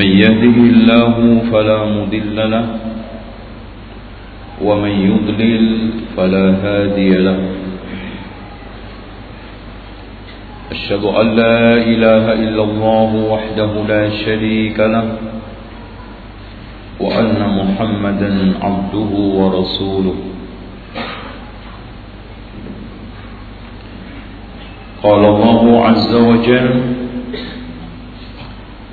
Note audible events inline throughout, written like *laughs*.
من يهده الله فلا مضل له ومن يضلل فلا هادي له. أشهد أن لا إله إلا الله وحده لا شريك له وأن محمدا عبده ورسوله. قال الله عز وجل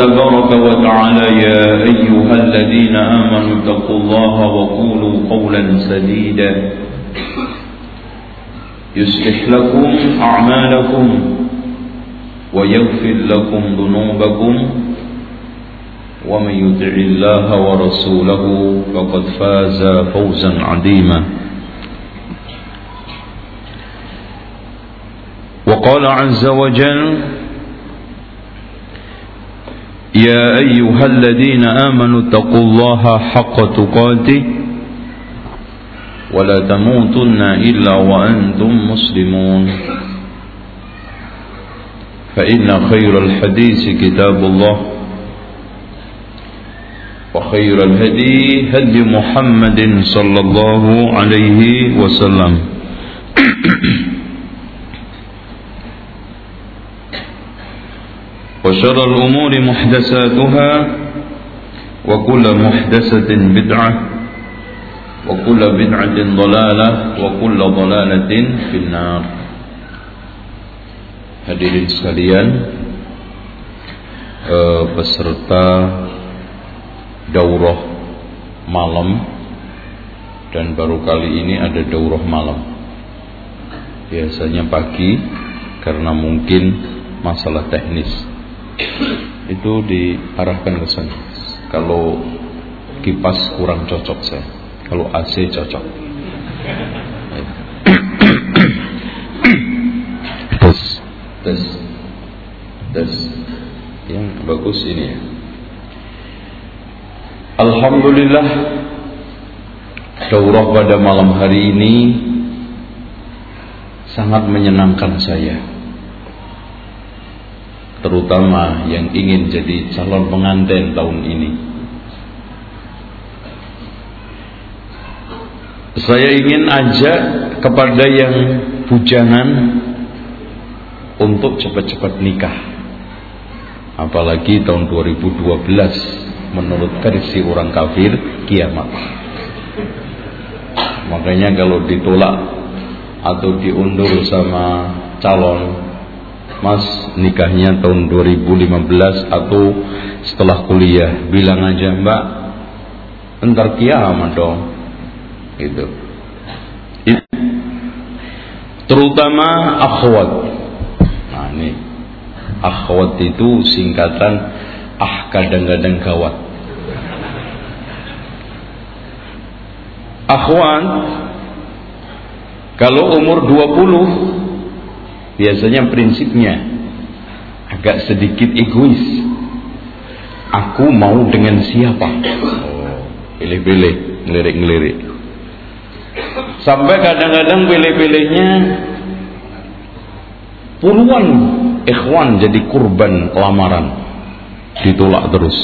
تبارك وتعالى يا أيها الذين آمنوا اتقوا الله وقولوا قولا سديدا. يصلح لكم أعمالكم ويغفر لكم ذنوبكم. ومن يطع الله ورسوله فقد فاز فوزا عظيما. وقال عز وجل يا أيها الذين آمنوا اتقوا الله حق تقاته ولا تموتن إلا وأنتم مسلمون. فإن خير الحديث كتاب الله وخير الهدي هدي محمد صلى الله عليه وسلم. *coughs* وشر الأمور محدثاتها وكل محدثة بدعة وكل بدعة ضلالة وكل ضلالة في النار Hadirin sekalian eh, Peserta Daurah Malam Dan baru kali ini ada daurah malam Biasanya pagi Karena mungkin masalah teknis itu diarahkan ke sana. Kalau kipas kurang cocok saya, kalau AC cocok. tes, tes, tes. Yang bagus ini ya. Alhamdulillah Daurah pada malam hari ini sangat menyenangkan saya terutama yang ingin jadi calon pengantin tahun ini. Saya ingin ajak kepada yang bujangan untuk cepat-cepat nikah. Apalagi tahun 2012 menurut versi orang kafir kiamat. Makanya kalau ditolak atau diundur sama calon Mas nikahnya tahun 2015 atau setelah kuliah. Bilang aja mbak entar kiamat dong. Gitu. Terutama akhwat. Nah ini akhwat itu singkatan ah kadang-kadang gawat. Akhwat kalau umur 20 biasanya prinsipnya agak sedikit egois. Aku mau dengan siapa? Oh, pilih-pilih, ngelirik-ngelirik. Sampai kadang-kadang pilih-pilihnya puluhan ikhwan jadi kurban lamaran. Ditolak terus.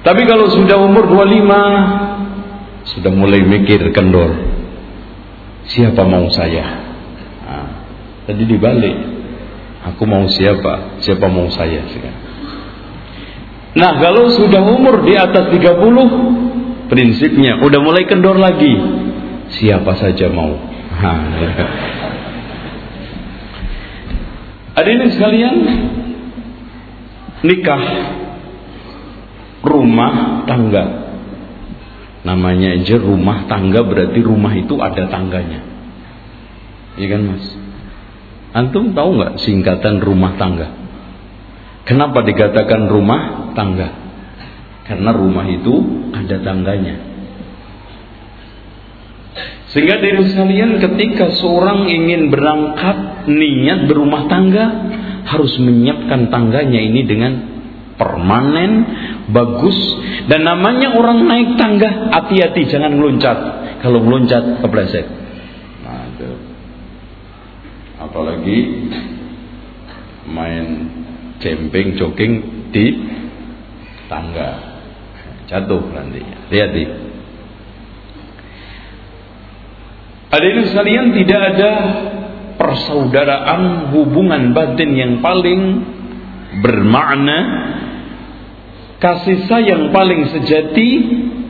Tapi kalau sudah umur 25 sudah mulai mikir kendor. siapa mau saya tadi dibalik. Aku mau siapa? Siapa mau saya? Nah kalau sudah umur di atas 30 prinsipnya udah mulai kendor lagi. Siapa saja mau. Nah, *laughs* ini sekalian nikah rumah tangga. Namanya aja rumah tangga berarti rumah itu ada tangganya. Iya kan mas? Antum tahu nggak singkatan rumah tangga? Kenapa dikatakan rumah tangga? Karena rumah itu ada tangganya. Sehingga dari sekalian ketika seorang ingin berangkat niat berumah tangga harus menyiapkan tangganya ini dengan permanen, bagus dan namanya orang naik tangga hati-hati jangan meloncat. Kalau meloncat kepleset. Apalagi main camping, jogging di tangga. Jatuh nanti. Lihat di. ini sekalian tidak ada persaudaraan hubungan batin yang paling bermakna kasih sayang paling sejati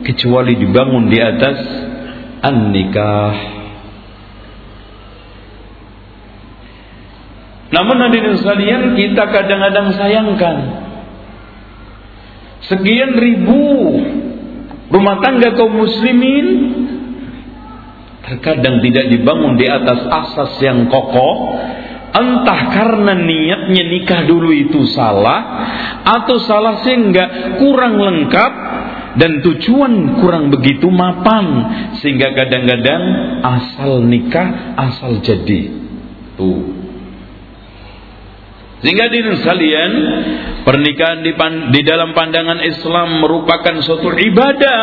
kecuali dibangun di atas an-nikah. Namun hadirin sekalian kita kadang-kadang sayangkan. Sekian ribu rumah tangga kaum muslimin terkadang tidak dibangun di atas asas yang kokoh. Entah karena niatnya nikah dulu itu salah atau salah sehingga kurang lengkap dan tujuan kurang begitu mapan sehingga kadang-kadang asal nikah asal jadi. Tuh sehingga di sekalian pernikahan di, di dalam pandangan Islam merupakan suatu ibadah.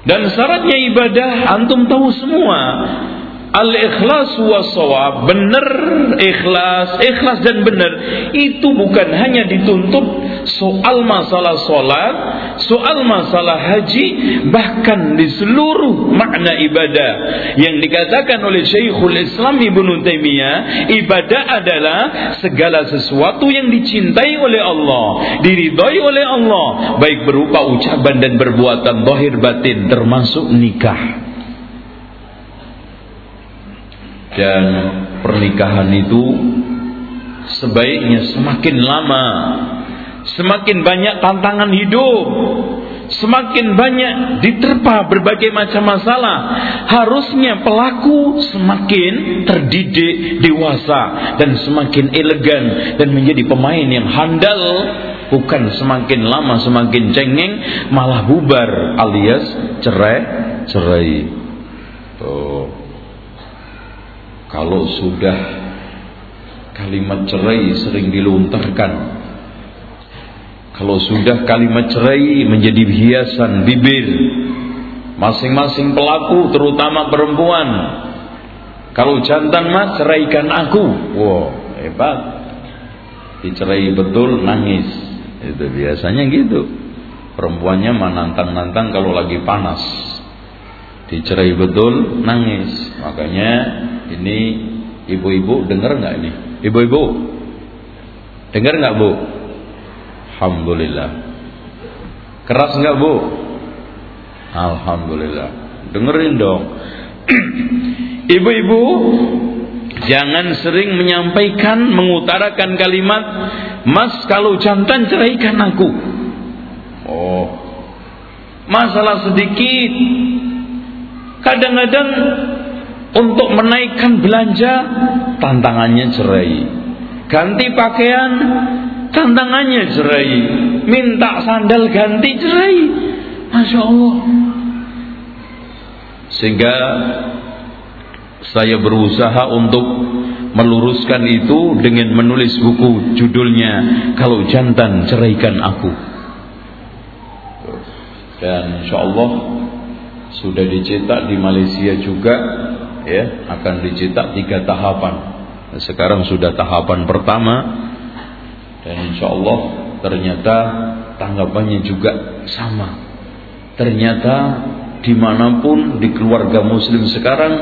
Dan syaratnya ibadah antum tahu semua Al-ikhlas wa benar ikhlas, ikhlas dan benar. Itu bukan hanya dituntut soal masalah solat, soal masalah haji, bahkan di seluruh makna ibadah. Yang dikatakan oleh Syekhul Islam Ibnu Taimiyah, ibadah adalah segala sesuatu yang dicintai oleh Allah, diridhoi oleh Allah, baik berupa ucapan dan perbuatan zahir batin termasuk nikah dan pernikahan itu sebaiknya semakin lama semakin banyak tantangan hidup semakin banyak diterpa berbagai macam masalah harusnya pelaku semakin terdidik dewasa dan semakin elegan dan menjadi pemain yang handal bukan semakin lama semakin cengeng malah bubar alias cerai cerai tuh kalau sudah kalimat cerai sering dilontarkan. Kalau sudah kalimat cerai menjadi hiasan bibir masing-masing pelaku terutama perempuan. Kalau jantan mas ceraikan aku. Wow hebat. Dicerai betul nangis. Itu biasanya gitu. Perempuannya menantang-nantang kalau lagi panas dicerai betul nangis makanya ini ibu-ibu dengar nggak ini? Ibu-ibu dengar nggak bu? Alhamdulillah. Keras nggak bu? Alhamdulillah. Dengerin dong. *clears throat* Ibu-ibu jangan sering menyampaikan mengutarakan kalimat Mas kalau jantan ceraikan aku. Oh. Masalah sedikit. Kadang-kadang untuk menaikkan belanja tantangannya cerai. Ganti pakaian tantangannya cerai. Minta sandal ganti cerai. Masya Allah. Sehingga saya berusaha untuk meluruskan itu dengan menulis buku judulnya Kalau Jantan Ceraikan Aku. Dan insya Allah sudah dicetak di Malaysia juga ya akan dicetak tiga tahapan. Sekarang sudah tahapan pertama dan insya Allah ternyata tanggapannya juga sama. Ternyata di mana pun di keluarga muslim sekarang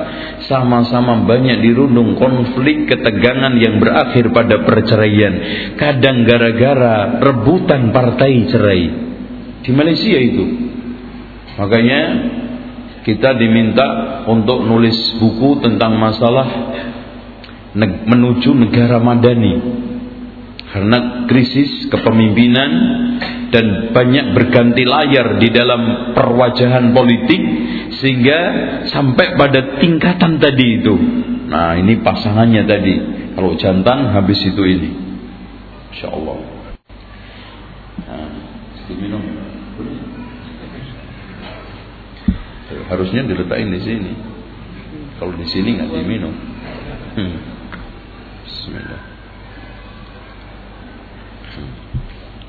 sama-sama banyak dirundung konflik ketegangan yang berakhir pada perceraian kadang gara-gara rebutan partai cerai di Malaysia itu makanya kita diminta untuk nulis buku tentang masalah menuju negara madani karena krisis kepemimpinan dan banyak berganti layar di dalam perwajahan politik sehingga sampai pada tingkatan tadi itu. Nah, ini pasangannya tadi. Kalau jantan habis itu ini. Insyaallah. Nah. Harusnya diletakkan di sini. Kalau di sini nggak diminum. Hmm. Bismillah.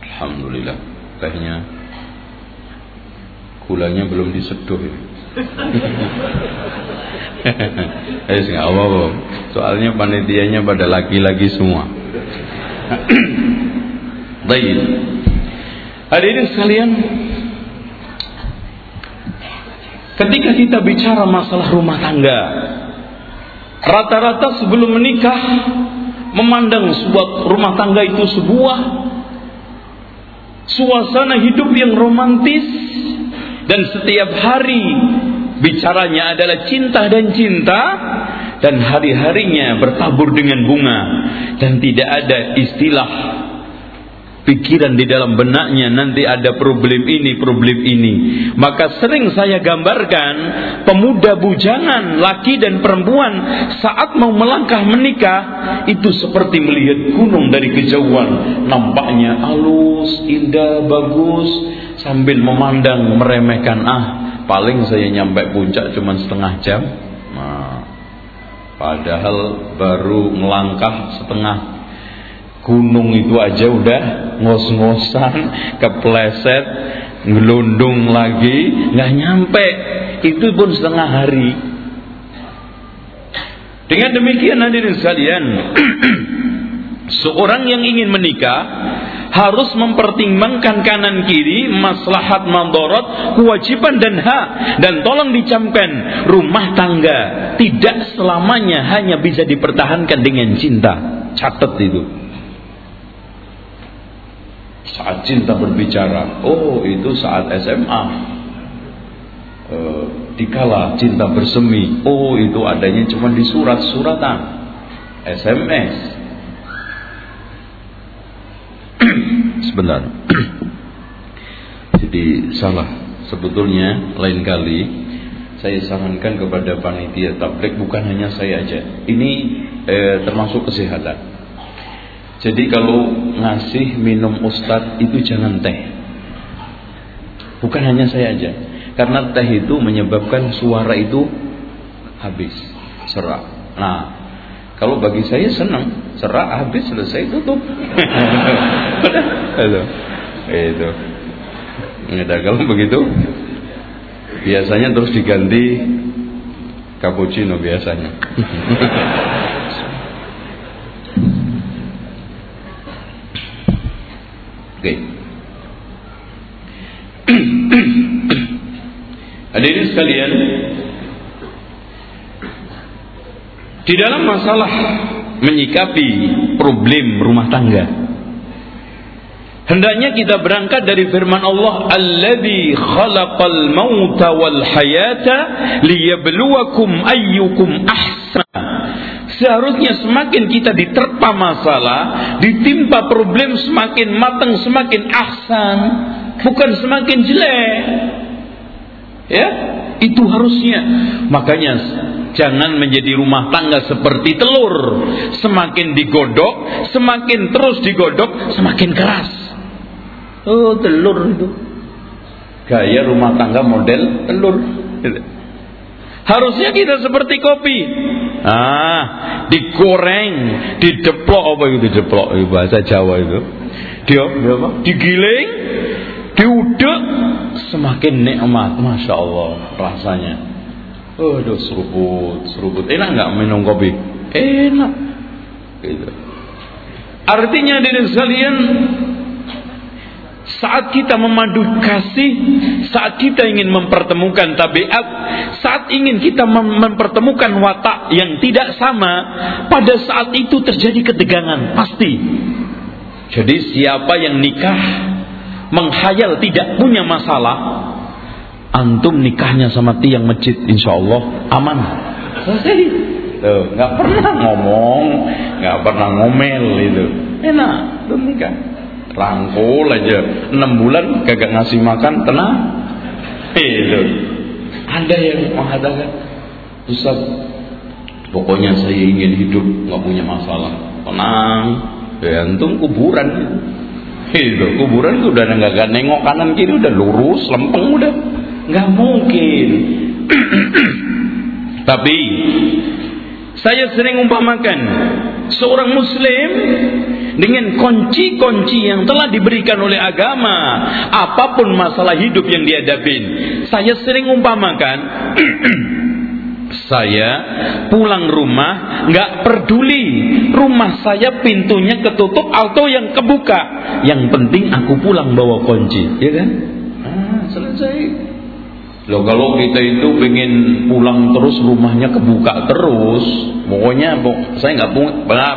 Alhamdulillah tehnya gulanya belum diseduh ya. *laughs* Eh nggak apa-apa. Soalnya panitianya pada laki-laki semua. *clears throat* Baik. Hadirin sekalian, ketika kita bicara masalah rumah tangga, rata-rata sebelum menikah memandang sebuah rumah tangga itu sebuah suasana hidup yang romantis dan setiap hari bicaranya adalah cinta dan cinta dan hari-harinya bertabur dengan bunga dan tidak ada istilah pikiran di dalam benaknya nanti ada problem ini, problem ini. Maka sering saya gambarkan pemuda bujangan, laki dan perempuan saat mau melangkah menikah itu seperti melihat gunung dari kejauhan. Nampaknya halus, indah, bagus sambil memandang meremehkan ah paling saya nyampe puncak cuma setengah jam. Nah, padahal baru melangkah setengah gunung itu aja udah ngos-ngosan, kepleset, ngelundung lagi, nggak nyampe. Itu pun setengah hari. Dengan demikian hadirin sekalian, *clears throat* seorang yang ingin menikah harus mempertimbangkan kanan kiri, maslahat mandorot, kewajiban dan hak. Dan tolong dicamkan, rumah tangga tidak selamanya hanya bisa dipertahankan dengan cinta. Catat itu saat cinta berbicara oh itu saat SMA e, dikala cinta bersemi oh itu adanya cuma di surat-suratan. SMS *clears throat* sebentar. *clears throat* Jadi salah. Sebetulnya lain kali saya sarankan kepada panitia tablik bukan hanya saya aja. Ini eh, termasuk kesehatan jadi kalau ngasih minum ustadz itu jangan teh. Bukan hanya saya aja. Karena teh itu menyebabkan suara itu habis, serak. Nah, kalau bagi saya senang, serak habis selesai tutup. Itu. Itu. Nggak kalau begitu biasanya terus diganti cappuccino biasanya. Oke. *clears throat* Hadirin sekalian, di dalam masalah menyikapi problem rumah tangga, hendaknya kita berangkat dari firman Allah, "Alladzi khalaqal mauta wal hayata liyabluwakum ayyukum ahsana." Seharusnya semakin kita diterpa masalah, ditimpa problem semakin matang, semakin ahsan, bukan semakin jelek. Ya, itu harusnya. Makanya jangan menjadi rumah tangga seperti telur, semakin digodok, semakin terus digodok, semakin keras. Oh, telur itu. Gaya rumah tangga model telur. Harusnya kita seperti kopi. Ah, digoreng, dideplok apa itu dideplok itu bahasa Jawa itu. Dia, apa? Digiling, diudek semakin nikmat, masya Allah rasanya. Aduh seruput, seruput. Enak nggak minum kopi? Enak. Gitu. Artinya dari sekalian saat kita memadu kasih, saat kita ingin mempertemukan tabiat, saat ingin kita mem mempertemukan watak yang tidak sama, pada saat itu terjadi ketegangan, pasti. Jadi siapa yang nikah menghayal tidak punya masalah, antum nikahnya sama tiang masjid, insya Allah aman. Selesai. Tuh, nggak pernah ngomong, nggak pernah ngomel itu. Enak, tuh nikah rangkul aja enam bulan kagak ngasih makan tenang. Itu ada yang mengatakan Ustaz pokoknya saya ingin hidup nggak punya masalah. Tenang. Ya antum kuburan. Itu kuburan itu udah nggak nengok kanan kiri udah lurus lempeng udah. Nggak mungkin. *clears throat* Tapi saya sering umpamakan seorang muslim dengan kunci-kunci yang telah diberikan oleh agama, apa pun masalah hidup yang dihadapin. Saya sering umpamakan *clears throat* saya pulang rumah nggak peduli rumah saya pintunya ketutup atau yang kebuka yang penting aku pulang bawa kunci ya kan ah, selesai Loh kalau kita itu pengen pulang terus rumahnya kebuka terus, pokoknya saya nggak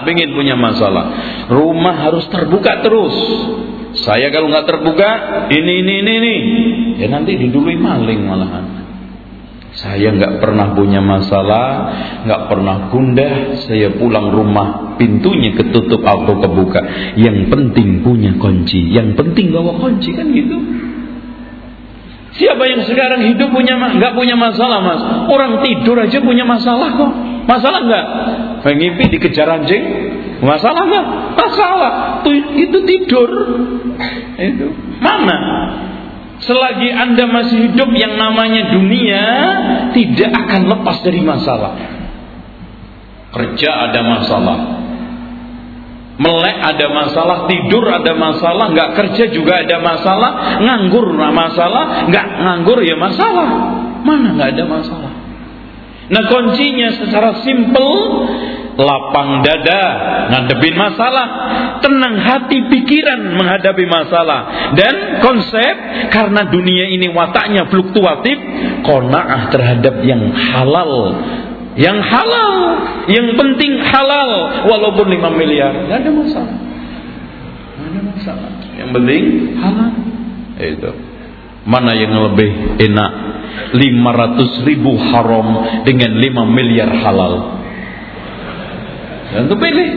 pengen punya masalah. Rumah harus terbuka terus. Saya kalau nggak terbuka, ini ini ini ini, ya nanti didului maling malahan. Saya nggak pernah punya masalah, nggak pernah gundah. Saya pulang rumah pintunya ketutup atau kebuka. Yang penting punya kunci, yang penting bawa kunci kan gitu. Siapa yang sekarang hidup punya nggak punya masalah mas? Orang tidur aja punya masalah kok. Masalah nggak? Mengimpi dikejar anjing, masalah nggak? Masalah. Itu tidur. Itu mana? Selagi anda masih hidup yang namanya dunia tidak akan lepas dari masalah. Kerja ada masalah, melek ada masalah, tidur ada masalah, nggak kerja juga ada masalah, nganggur masalah, nggak nganggur ya masalah. Mana nggak ada masalah. Nah kuncinya secara simpel lapang dada ngadepin masalah tenang hati pikiran menghadapi masalah dan konsep karena dunia ini wataknya fluktuatif kona'ah terhadap yang halal yang halal, yang penting halal walaupun 5 miliar, nggak ada masalah. Nggak ada masalah. Yang penting halal. Itu. Mana yang lebih enak? 500 ribu haram dengan 5 miliar halal. Dan pilih.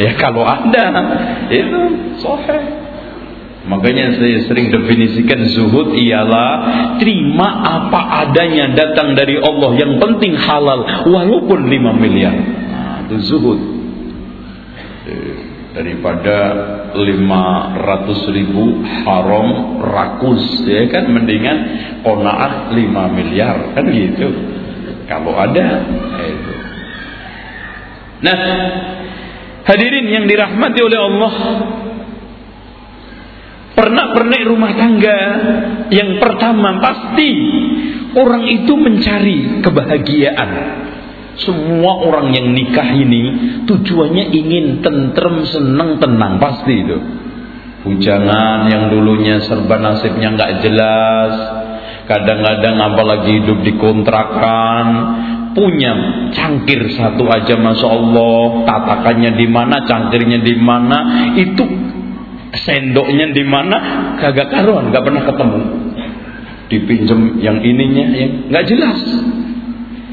Ya kalau ada itu sohe. Makanya saya sering definisikan zuhud ialah terima apa adanya datang dari Allah yang penting halal walaupun 5 miliar. Nah, itu zuhud. Daripada 500 ribu haram rakus ya kan mendingan konaah 5 miliar kan gitu. Kalau ada itu. Nah, hadirin yang dirahmati oleh Allah Pernak-pernik rumah tangga. Yang pertama pasti orang itu mencari kebahagiaan. Semua orang yang nikah ini tujuannya ingin tentrem, senang, tenang. Pasti itu. Bujangan yang dulunya serba nasibnya nggak jelas, kadang-kadang apalagi hidup di kontrakan, punya cangkir satu aja masya Allah, tatakannya di mana, cangkirnya di mana, itu sendoknya di mana? Kagak karuan nggak pernah ketemu. Dipinjem yang ininya yang nggak jelas.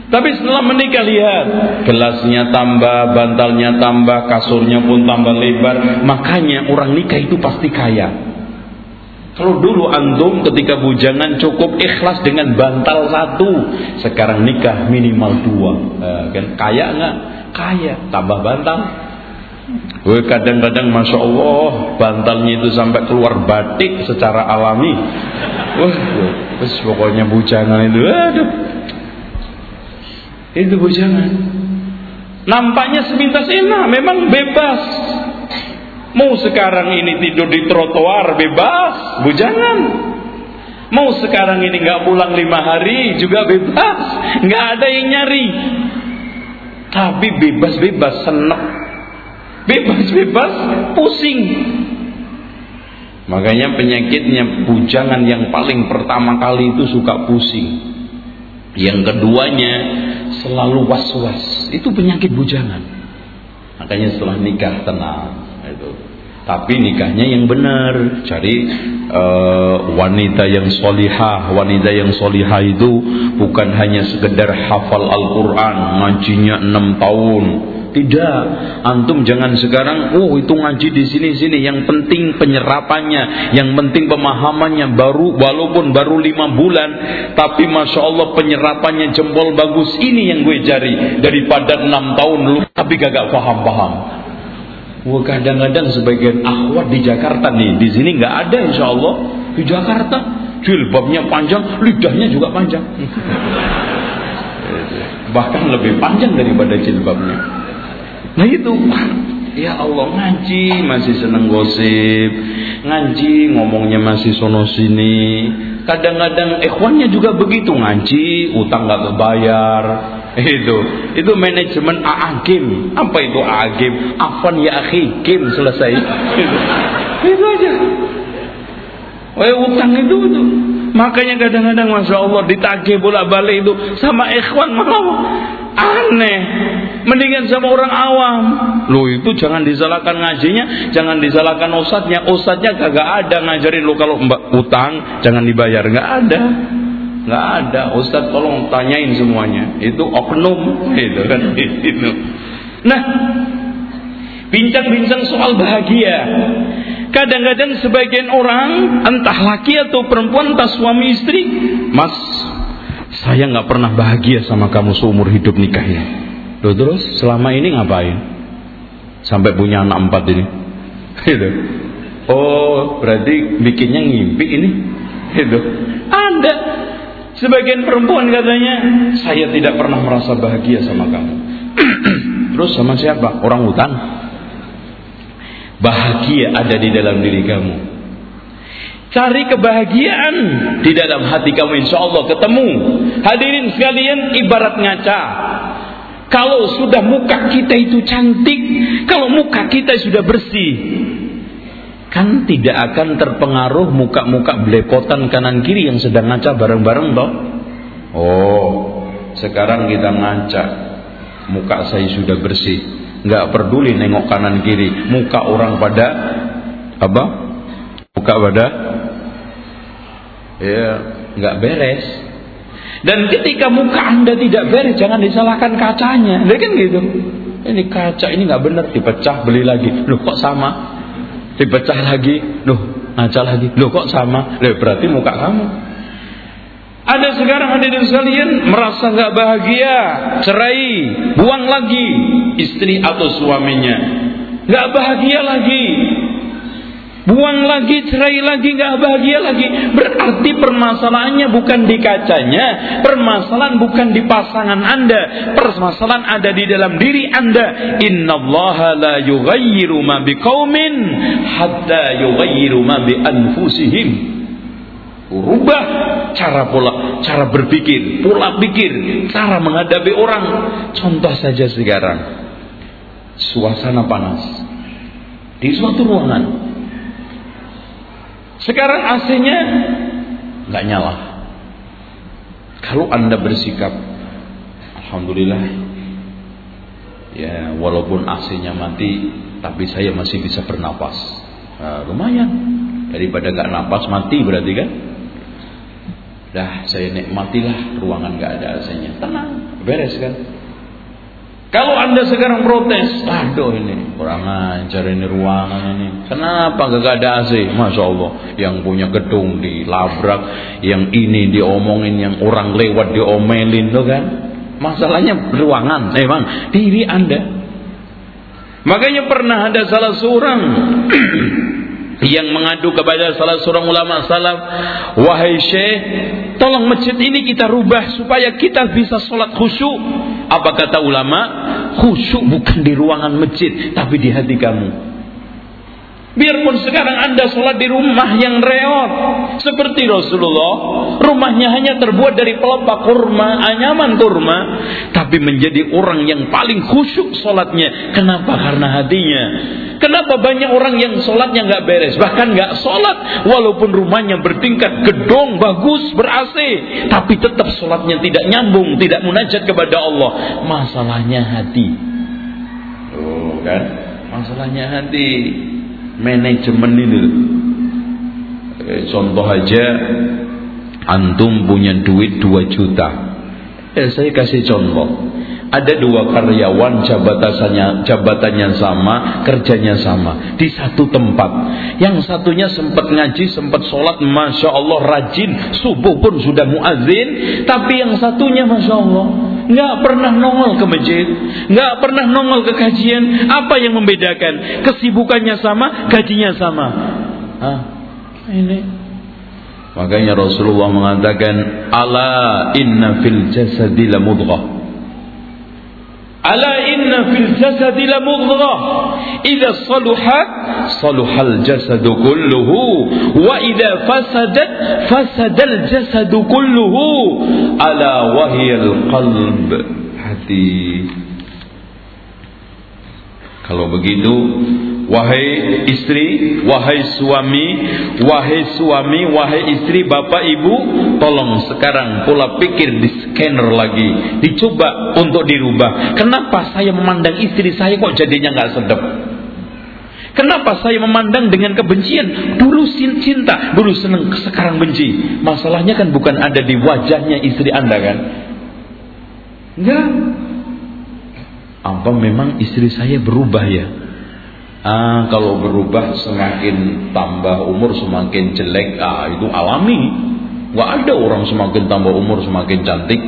Tapi setelah menikah lihat. Gelasnya tambah bantalnya tambah kasurnya pun tambah lebar. Makanya orang nikah itu pasti kaya. Kalau dulu antum ketika bujangan cukup ikhlas dengan bantal satu, sekarang nikah minimal dua, eh, kan kaya nggak? Kaya, tambah bantal, Gue kadang-kadang masya Allah bantalnya itu sampai keluar batik secara alami. Wah, terus pokoknya bujangan itu, aduh, itu bujangan. Nampaknya sepintas enak, memang bebas. Mau sekarang ini tidur di trotoar bebas, bujangan. Mau sekarang ini nggak pulang lima hari juga bebas, nggak ada yang nyari. Tapi bebas-bebas senang bebas-bebas pusing Makanya penyakitnya bujangan yang paling pertama kali itu suka pusing. Yang keduanya selalu was-was. Itu penyakit bujangan. Makanya setelah nikah tenang. Itu. Tapi nikahnya yang benar. Cari uh, wanita yang solihah. Wanita yang solihah itu bukan hanya sekedar hafal Al-Quran. Ngajinya 6 tahun tidak, antum jangan sekarang, oh itu ngaji di sini-sini. Yang penting penyerapannya, yang penting pemahamannya. Baru walaupun baru lima bulan, tapi masya Allah penyerapannya jempol bagus. Ini yang gue cari daripada enam tahun dulu, tapi gak paham-paham. Wah kadang-kadang sebagian akhwat di Jakarta nih, di sini nggak ada insya Allah di Jakarta jilbabnya panjang, lidahnya juga panjang. *laughs* Bahkan lebih panjang daripada jilbabnya. Nah itu Ya Allah ngaji masih seneng gosip. Ngaji ngomongnya masih sono sini. Kadang-kadang ikhwannya juga begitu Ngaji utang gak kebayar. *laughs* Itu Itu manajemen A'agim Apa itu A'agim Afan ya akhi Kim selesai. *laughs* Itu, aja. Oh utang itu Makanya kadang-kadang Masya Allah ditagih bolak-balik itu Sama ikhwan malah Aneh Mendingan sama orang awam. Lo itu jangan disalahkan ngajinya, jangan disalahkan ustadznya. Ustadznya kagak ada ngajarin lo kalau mbak utang jangan dibayar, nggak ada. Nggak ada. Ustadz tolong tanyain semuanya. Itu oknum, *laughs* itu kan itu. Nah, bincang-bincang soal bahagia. Kadang-kadang sebagian orang entah laki atau perempuan entah suami istri, Mas, saya nggak pernah bahagia sama kamu seumur hidup nikahnya. Loh terus selama ini ngapain? Sampai punya anak empat ini. *laughs* Gitu. Oh, berarti bikinnya ngimpi ini. *laughs* Gitu. Ada. Sebagian perempuan katanya, saya tidak pernah merasa bahagia sama kamu. *clears throat* terus sama siapa? Orang hutan. Bahagia ada di dalam diri kamu. Cari kebahagiaan di dalam hati kamu insya Allah ketemu. Hadirin sekalian ibarat ngaca. Kalau sudah muka kita itu cantik, kalau muka kita sudah bersih, kan tidak akan terpengaruh muka-muka belepotan kanan kiri yang sedang ngaca bareng-bareng toh. Oh, sekarang kita ngaca, muka saya sudah bersih, nggak peduli nengok kanan kiri, muka orang pada apa? Muka pada ya nggak beres. Dan ketika muka anda tidak beres, jangan disalahkan kacanya. Dia kan gitu. Ini kaca ini nggak benar, dipecah beli lagi. Loh kok sama? Dipecah lagi, loh ngaca lagi. Loh kok sama? Loh berarti muka kamu. Ada sekarang di sekalian merasa nggak bahagia, cerai, buang lagi istri atau suaminya. Nggak bahagia lagi, Buang lagi, cerai lagi, gak bahagia lagi. Berarti permasalahannya bukan di kacanya. Permasalahan bukan di pasangan anda. Permasalahan ada di dalam diri anda. Inna Allah la yughayyiru ma hatta yughayyiru ma bi anfusihim. Rubah cara pola, cara berpikir, pola pikir, cara menghadapi orang. Contoh saja sekarang. Suasana panas. Di suatu ruangan sekarang AC-nya nggak nyala. Kalau anda bersikap, alhamdulillah, ya walaupun AC-nya mati, tapi saya masih bisa bernapas. Nah, lumayan daripada nggak napas mati berarti kan? Dah saya nikmatilah ruangan nggak ada AC-nya, tenang, beres kan? Kalau anda sekarang protes, aduh ini kurang ajar ini ruangan ini. Kenapa gak ada AC? Masya Allah, yang punya gedung dilabrak, yang ini diomongin, yang orang lewat diomelin, tuh kan? Masalahnya ruangan, bang, diri anda. Makanya pernah ada salah seorang *clears throat* yang mengadu kepada salah seorang ulama salaf, wahai syekh, tolong masjid ini kita rubah supaya kita bisa sholat khusyuk. Apa kata ulama? Khusyuk bukan di ruangan masjid, tapi di hati kamu. Biarpun sekarang Anda sholat di rumah yang reot. Seperti Rasulullah. Rumahnya hanya terbuat dari pelepah kurma, anyaman kurma. Tapi menjadi orang yang paling khusyuk sholatnya. Kenapa? Karena hatinya. Kenapa banyak orang yang sholatnya nggak beres, bahkan nggak sholat, walaupun rumahnya bertingkat gedong bagus ber AC, tapi tetap sholatnya tidak nyambung, tidak munajat kepada Allah. Masalahnya hati. Oh kan, masalahnya hati manajemen ini. Eh, contoh aja antum punya duit 2 juta. Eh, saya kasih contoh. Ada dua karyawan jabatannya jabatannya sama kerjanya sama di satu tempat. Yang satunya sempat ngaji sempat sholat masya Allah rajin. Subuh pun sudah muazin. Tapi yang satunya masya Allah nggak pernah nongol ke masjid, nggak pernah nongol ke kajian. Apa yang membedakan? Kesibukannya sama, gajinya sama. Ah, ini. Makanya Rasulullah mengatakan, "Ala inna fil jasadi mudghah." Ala inna fil jasadi la mudghah. Idza saluhat saluhal jasadu kulluhu wa idza fasadat fasadal jasadu kulluhu. Ala wahiyal qalb. Hati. Kalau begitu Wahai istri, wahai suami, wahai suami, wahai istri, bapak ibu, tolong sekarang pola pikir di scanner lagi, dicoba untuk dirubah. Kenapa saya memandang istri saya kok jadinya nggak sedap? Kenapa saya memandang dengan kebencian? Dulu cinta, dulu senang, sekarang benci. Masalahnya kan bukan ada di wajahnya istri anda kan? Enggak. Apa memang istri saya berubah ya? Ah, kalau berubah semakin tambah umur semakin jelek, ah itu alami. Gak ada orang semakin tambah umur semakin cantik.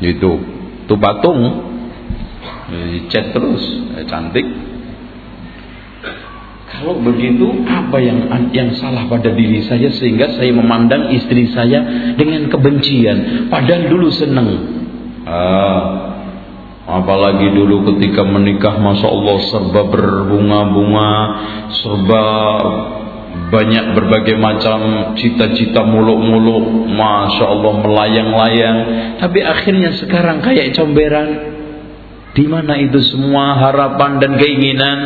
Itu, itu patung. Cat terus, eh, cantik. Kalau begitu, apa yang yang salah pada diri saya sehingga saya memandang istri saya dengan kebencian, padahal dulu senang. Ah, Apalagi dulu ketika menikah Masya Allah serba berbunga-bunga Serba banyak berbagai macam cita-cita muluk-muluk Masya Allah melayang-layang. Tapi akhirnya sekarang kayak comberan di mana itu semua harapan dan keinginan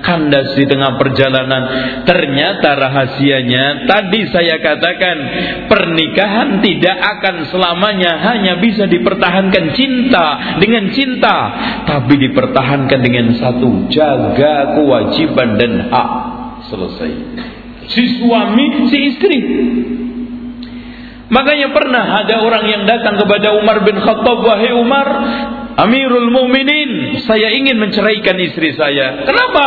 kandas di tengah perjalanan? Ternyata rahasianya tadi saya katakan pernikahan tidak akan selamanya hanya bisa dipertahankan cinta dengan cinta, tapi dipertahankan dengan satu jaga kewajiban dan hak. Selesai. Si suami, si istri. Makanya pernah ada orang yang datang kepada Umar bin Khattab, wahai Umar, Amirul Mukminin, saya ingin menceraikan istri saya. Kenapa?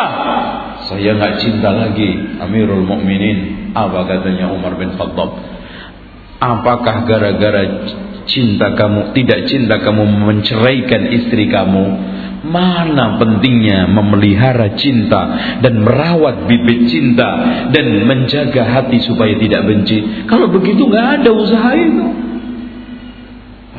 Saya nggak cinta lagi Amirul Mukminin. Apa katanya Umar bin Khattab? Apakah gara-gara cinta kamu tidak cinta kamu menceraikan istri kamu? Mana pentingnya memelihara cinta dan merawat bibit cinta dan menjaga hati supaya tidak benci? Kalau begitu nggak ada usaha itu.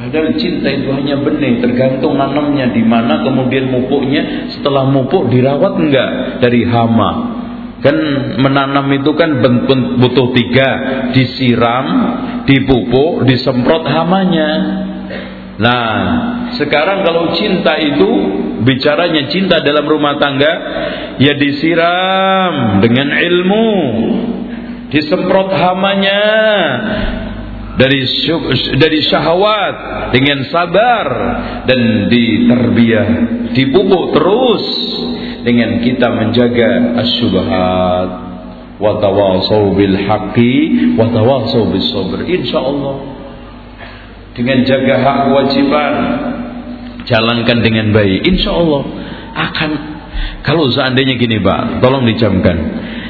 Padahal cinta itu hanya benih, tergantung nanamnya di mana, kemudian mupuknya. Setelah mupuk dirawat enggak? Dari hama. Kan menanam itu kan butuh tiga, disiram, dipupuk, disemprot hamanya. Nah, sekarang kalau cinta itu bicaranya cinta dalam rumah tangga, ya disiram dengan ilmu, disemprot hamanya, dari dari syahwat dengan sabar dan diterbiah dipupuk terus dengan kita menjaga asyubahat wa tawasau bil haqqi wa tawasau bis sabr insyaallah. Dengan jaga hak kewajiban jalankan dengan baik. Insyaallah. Akan kalau seandainya gini Pak tolong dicamkan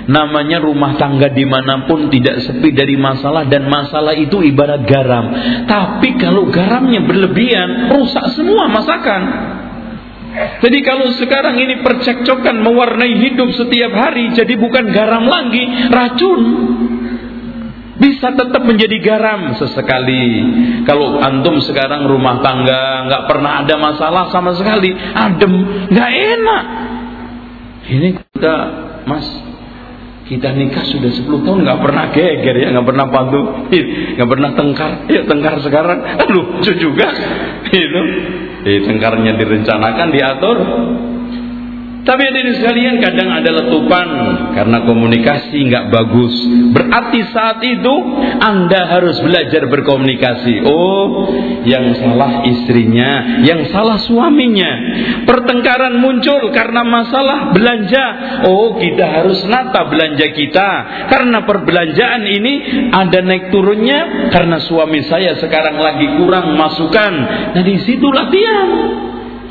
namanya rumah tangga di mana pun tidak sepi dari masalah dan masalah itu ibarat garam tapi kalau garamnya berlebihan rusak semua masakan jadi kalau sekarang ini percekcokan mewarnai hidup setiap hari jadi bukan garam lagi racun bisa tetap menjadi garam sesekali. Kalau antum sekarang rumah tangga nggak pernah ada masalah sama sekali, adem, nggak enak. Ini kita mas Kita nikah sudah 10 tahun nggak pernah geger ya, nggak pernah pantu, nggak pernah tengkar. Ya tengkar sekarang, lucu juga. Itu, eh, tengkarnya direncanakan, diatur. Tapi ini sekalian kadang ada letupan karena komunikasi nggak bagus. Berarti saat itu Anda harus belajar berkomunikasi. Oh, yang salah istrinya, yang salah suaminya. Pertengkaran muncul karena masalah belanja. Oh, kita harus nata belanja kita karena perbelanjaan ini ada naik turunnya karena suami saya sekarang lagi kurang masukan. Nah, di situ latihan.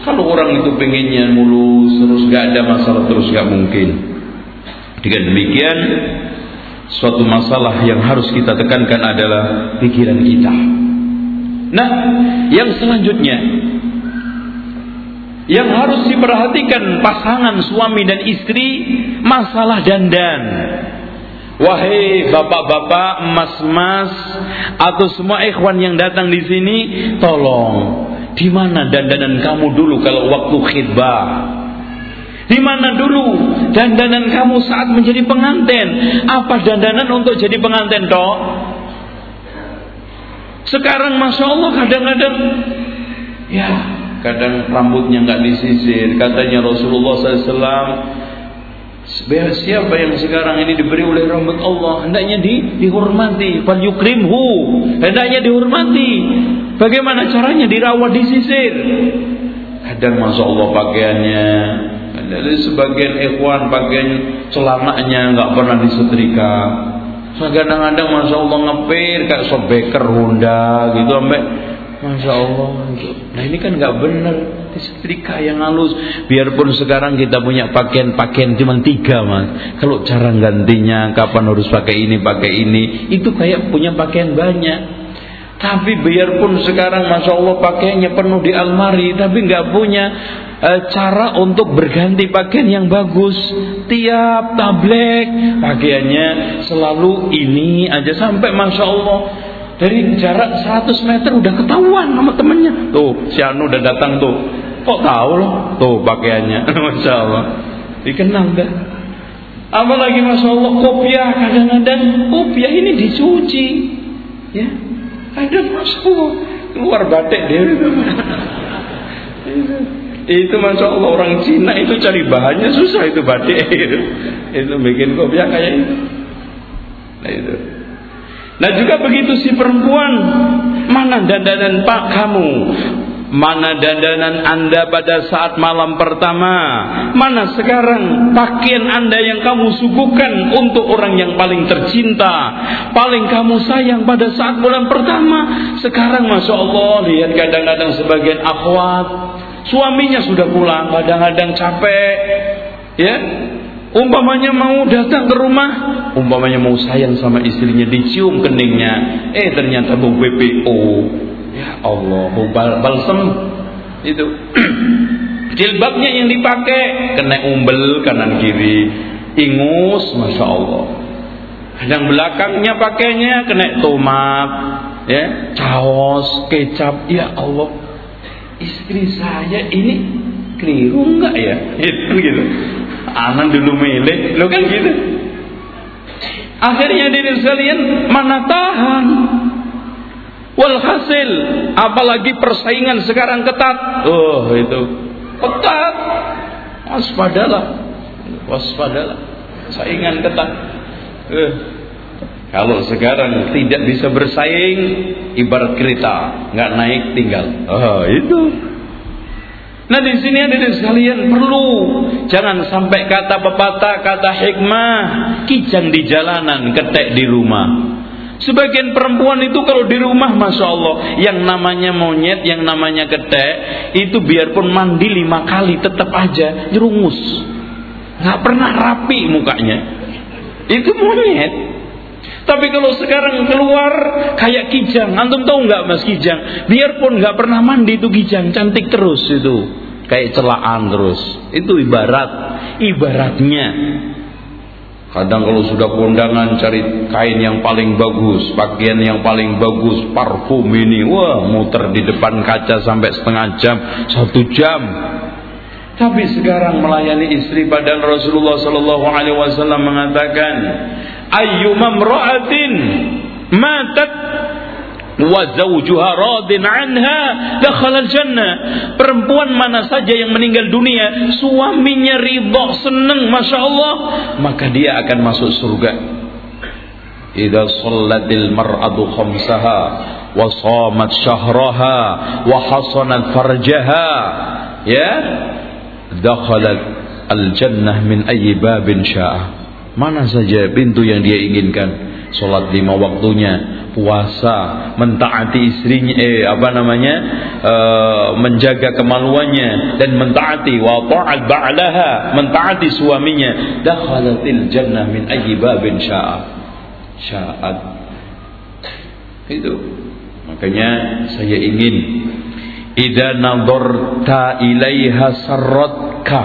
Kalau orang itu pengennya mulus terus gak ada masalah terus gak mungkin. Dengan demikian suatu masalah yang harus kita tekankan adalah pikiran kita. Nah, yang selanjutnya yang harus diperhatikan pasangan suami dan istri masalah dandan. Wahai bapak-bapak, emas-emas atau semua ikhwan yang datang di sini, tolong di mana dandanan kamu dulu kalau waktu khidbah? Di mana dulu dandanan kamu saat menjadi pengantin? Apa dandanan untuk jadi pengantin toh? Sekarang masya Allah kadang-kadang ya kadang rambutnya nggak disisir. Katanya Rasulullah SAW Siapa yang sekarang ini diberi oleh rambut Allah hendaknya di, dihormati, fal yukrimhu, hendaknya dihormati. Bagaimana caranya dirawat disisir? Kadang masya Allah pakaiannya, dari sebagian ikhwan pakaian celananya nggak pernah disetrika. Kadang-kadang masya Allah ngepir kayak sobeker Honda gitu sampai Masya Allah. Nah ini kan nggak benar. Disetrika yang halus. Biarpun sekarang kita punya pakaian-pakaian cuma tiga mas. Kalau cara gantinya Kapan harus pakai ini, pakai ini Itu kayak punya pakaian banyak. Tapi biarpun sekarang Masya Allah pakaiannya penuh di almari Tapi nggak punya e, cara untuk berganti pakaian yang bagus. Tiap tablek Pakaiannya selalu ini aja. Sampai Masya Allah dari jarak 100 meter udah ketahuan sama temennya. Tuh, si Anu udah datang tuh. Kok tahu loh? Tuh pakaiannya. *laughs* Masya Allah. Dikenal dah. Apalagi Masya Allah kopiah kadang-kadang kopiah ini dicuci. Ya. Ada Masya Allah. Keluar batik dia. *laughs* itu Masya Allah orang Cina itu cari bahannya susah itu batik itu, *laughs* itu bikin kopiah kayak itu nah itu Nah juga begitu si perempuan Mana dandanan pak kamu? Mana dandanan anda pada saat malam pertama? Mana sekarang pakaian anda yang kamu suguhkan Untuk orang yang paling tercinta? Paling kamu sayang pada saat bulan pertama? Sekarang Masya Allah Lihat kadang-kadang sebagian akhwat Suaminya sudah pulang Kadang-kadang capek Ya. Umpamanya mau datang ke rumah, umpamanya mau sayang sama istrinya, dicium keningnya, eh ternyata bau BPO. Ya Allah, bau bal balsem itu. *clears throat* Jilbabnya yang dipakai kena umbel kanan kiri, ingus, masya Allah. Yang belakangnya pakainya kena tomat, ya, caos, kecap, ya Allah. Istri saya ini keliru enggak ya? *laughs* Itu gitu anak dulu milik lo kan gitu akhirnya diri sekalian mana tahan? Walhasil apalagi persaingan sekarang ketat. Oh itu ketat. Waspadalah. Waspadalah. Saingan ketat. Eh. kalau sekarang tidak bisa bersaing ibarat kereta nggak naik tinggal. Oh itu Nah di sini ada sekalian perlu. Jangan sampai kata pepatah kata hikmah kijang di jalanan ketek di rumah. Sebagian perempuan itu kalau di rumah Masya Allah Yang namanya monyet, yang namanya ketek Itu biarpun mandi lima kali tetap aja nyerungus. Gak pernah rapi mukanya. Itu monyet Tapi kalau sekarang keluar kayak kijang Antum tahu nggak mas kijang Biarpun nggak pernah mandi itu kijang Cantik terus itu kayak celaan terus. Itu ibarat, ibaratnya. Kadang kalau sudah kondangan cari kain yang paling bagus, pakaian yang paling bagus, parfum ini, wah muter di depan kaca sampai setengah jam, satu jam. Tapi sekarang melayani istri padahal Rasulullah Sallallahu Alaihi Wasallam mengatakan, ayyuma mra'atin matat wa zawjuha radin anha dakhala jannah perempuan mana saja yang meninggal dunia suaminya ridha senang Masya Allah maka dia akan masuk surga. Idza sallatil mar'atu khamsaha wa shamat syahraha wa hasanat farjaha ya dakhalat al jannah min ayyi babin syaa mana saja pintu yang dia inginkan. Sholat lima waktunya puasa mentaati istrinya eh apa namanya e, menjaga kemaluannya dan mentaati wa ta'al ba'laha mentaati suaminya. Dakhalatil jannah min ayyi babin sya'a. Sya'at. Itu. Makanya saya ingin idza nadarta ilaiha sarratka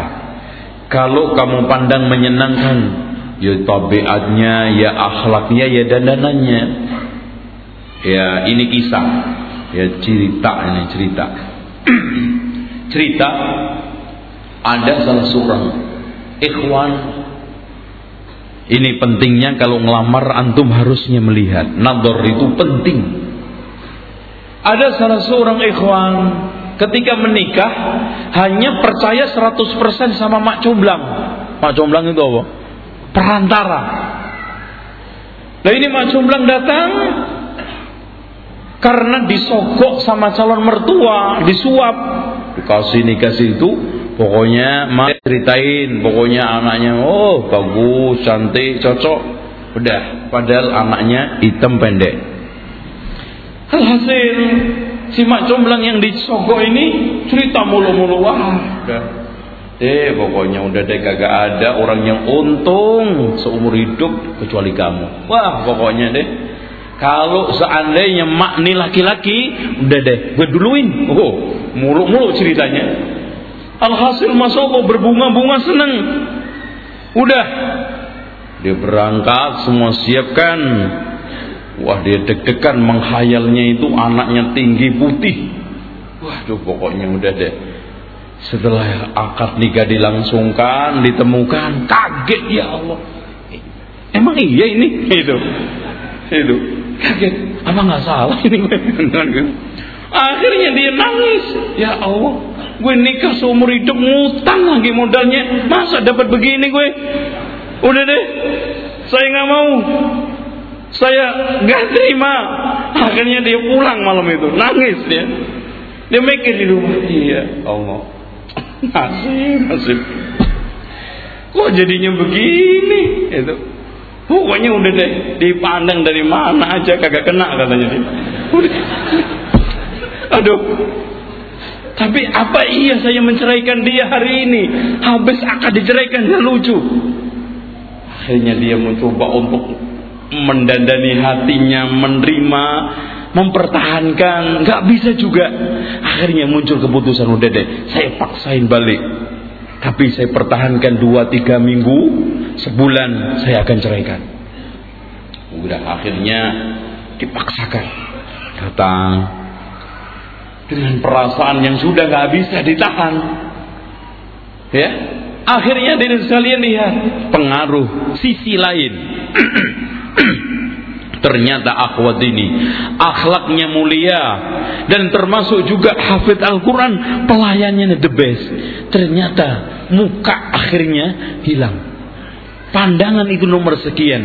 kalau kamu pandang menyenangkan ya tabiatnya, ya akhlaknya, ya dandanannya. Ya ini kisah, ya cerita ini cerita. *clears throat* cerita ada salah seorang ikhwan ini pentingnya kalau ngelamar antum harusnya melihat nador itu penting ada salah seorang ikhwan ketika menikah hanya percaya 100% sama mak comblang mak comblang itu apa? Perantara. Nah ini Mak Jumblang datang karena disogok sama calon mertua, disuap, dikasih dikasih itu, pokoknya mak ceritain, pokoknya anaknya oh bagus, cantik, cocok, udah, padahal anaknya hitam pendek. Alhasil si Mak Jomblang yang disogok ini cerita mulu-mulu wah, udah Eh pokoknya udah deh kagak ada orang yang untung seumur hidup kecuali kamu. Wah pokoknya deh. Kalau seandainya mak nih laki-laki, udah deh, gue duluin. Oh, mulu-mulu ceritanya. Alhasil Allah berbunga-bunga seneng. Udah, dia berangkat, semua siapkan. Wah dia deg-degan menghayalnya itu anaknya tinggi putih. Waduh pokoknya udah deh setelah akad nikah dilangsungkan, ditemukan, kaget ya Allah. Emang iya ini? Itu. Itu. Kaget. Apa nggak salah ini *laughs* Akhirnya dia nangis. Ya Allah, gue nikah seumur hidup ngutang lagi modalnya. Masa dapat begini gue? Udah deh, saya nggak mau. Saya nggak terima. Akhirnya dia pulang malam itu, nangis dia. Dia mikir di rumah, iya Allah nasib nasib kok jadinya begini? Itu. Pokoknya udah deh dipandang dari mana aja kagak kena katanya aduh. Tapi apa iya saya menceraikan dia hari ini? Habis akan diceraikan dia lucu. Akhirnya dia mencoba untuk mendandani hatinya menerima mempertahankan, nggak bisa juga. Akhirnya muncul keputusan udah deh, saya paksain balik. Tapi saya pertahankan dua tiga minggu, sebulan saya akan ceraikan. Udah akhirnya dipaksakan datang dengan perasaan yang sudah nggak bisa ditahan. Ya, akhirnya dari sekalian lihat pengaruh sisi lain. *clears throat* Ternyata akhwat ini akhlaknya mulia dan termasuk juga hafid Al-Quran pelayannya the best. Ternyata muka akhirnya hilang. Pandangan itu nomor sekian.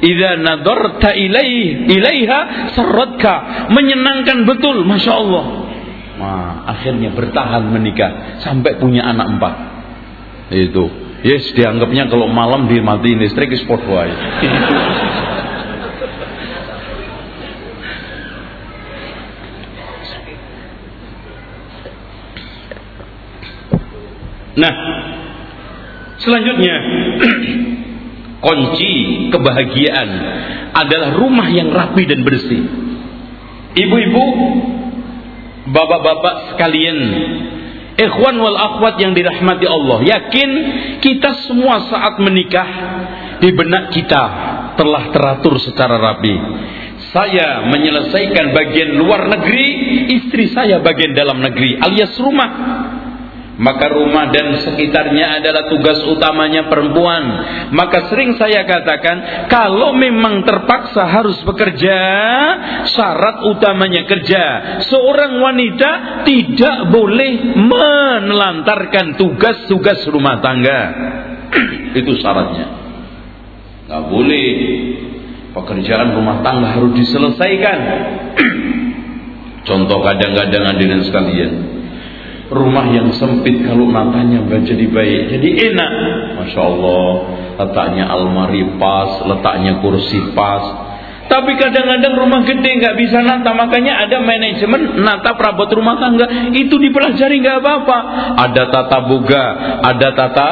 Idza nadarta ilaih ilaiha sarratka. Menyenangkan betul, masya Allah. Nah, akhirnya bertahan menikah sampai punya anak empat. Itu. Yes, dianggapnya kalau malam dimatiin listrik sport wae. *laughs* Nah, selanjutnya *clears throat* kunci kebahagiaan adalah rumah yang rapi dan bersih. Ibu-ibu, bapak-bapak sekalian, ikhwan wal akhwat yang dirahmati Allah, yakin kita semua saat menikah di benak kita telah teratur secara rapi. Saya menyelesaikan bagian luar negeri, istri saya bagian dalam negeri alias rumah maka rumah dan sekitarnya adalah tugas utamanya perempuan. Maka sering saya katakan, kalau memang terpaksa harus bekerja, syarat utamanya kerja. Seorang wanita tidak boleh menelantarkan tugas-tugas rumah tangga. *clears throat* Itu syaratnya. Gak boleh pekerjaan rumah tangga harus diselesaikan. *clears throat* Contoh kadang-kadang hadirin sekalian, rumah yang sempit kalau matanya jadi baik jadi enak. Masya Allah letaknya almari pas letaknya kursi pas. Tapi kadang-kadang rumah gede nggak bisa nata makanya ada manajemen nata perabot rumah tangga. Itu dipelajari nggak apa-apa. Ada tata boga ada tata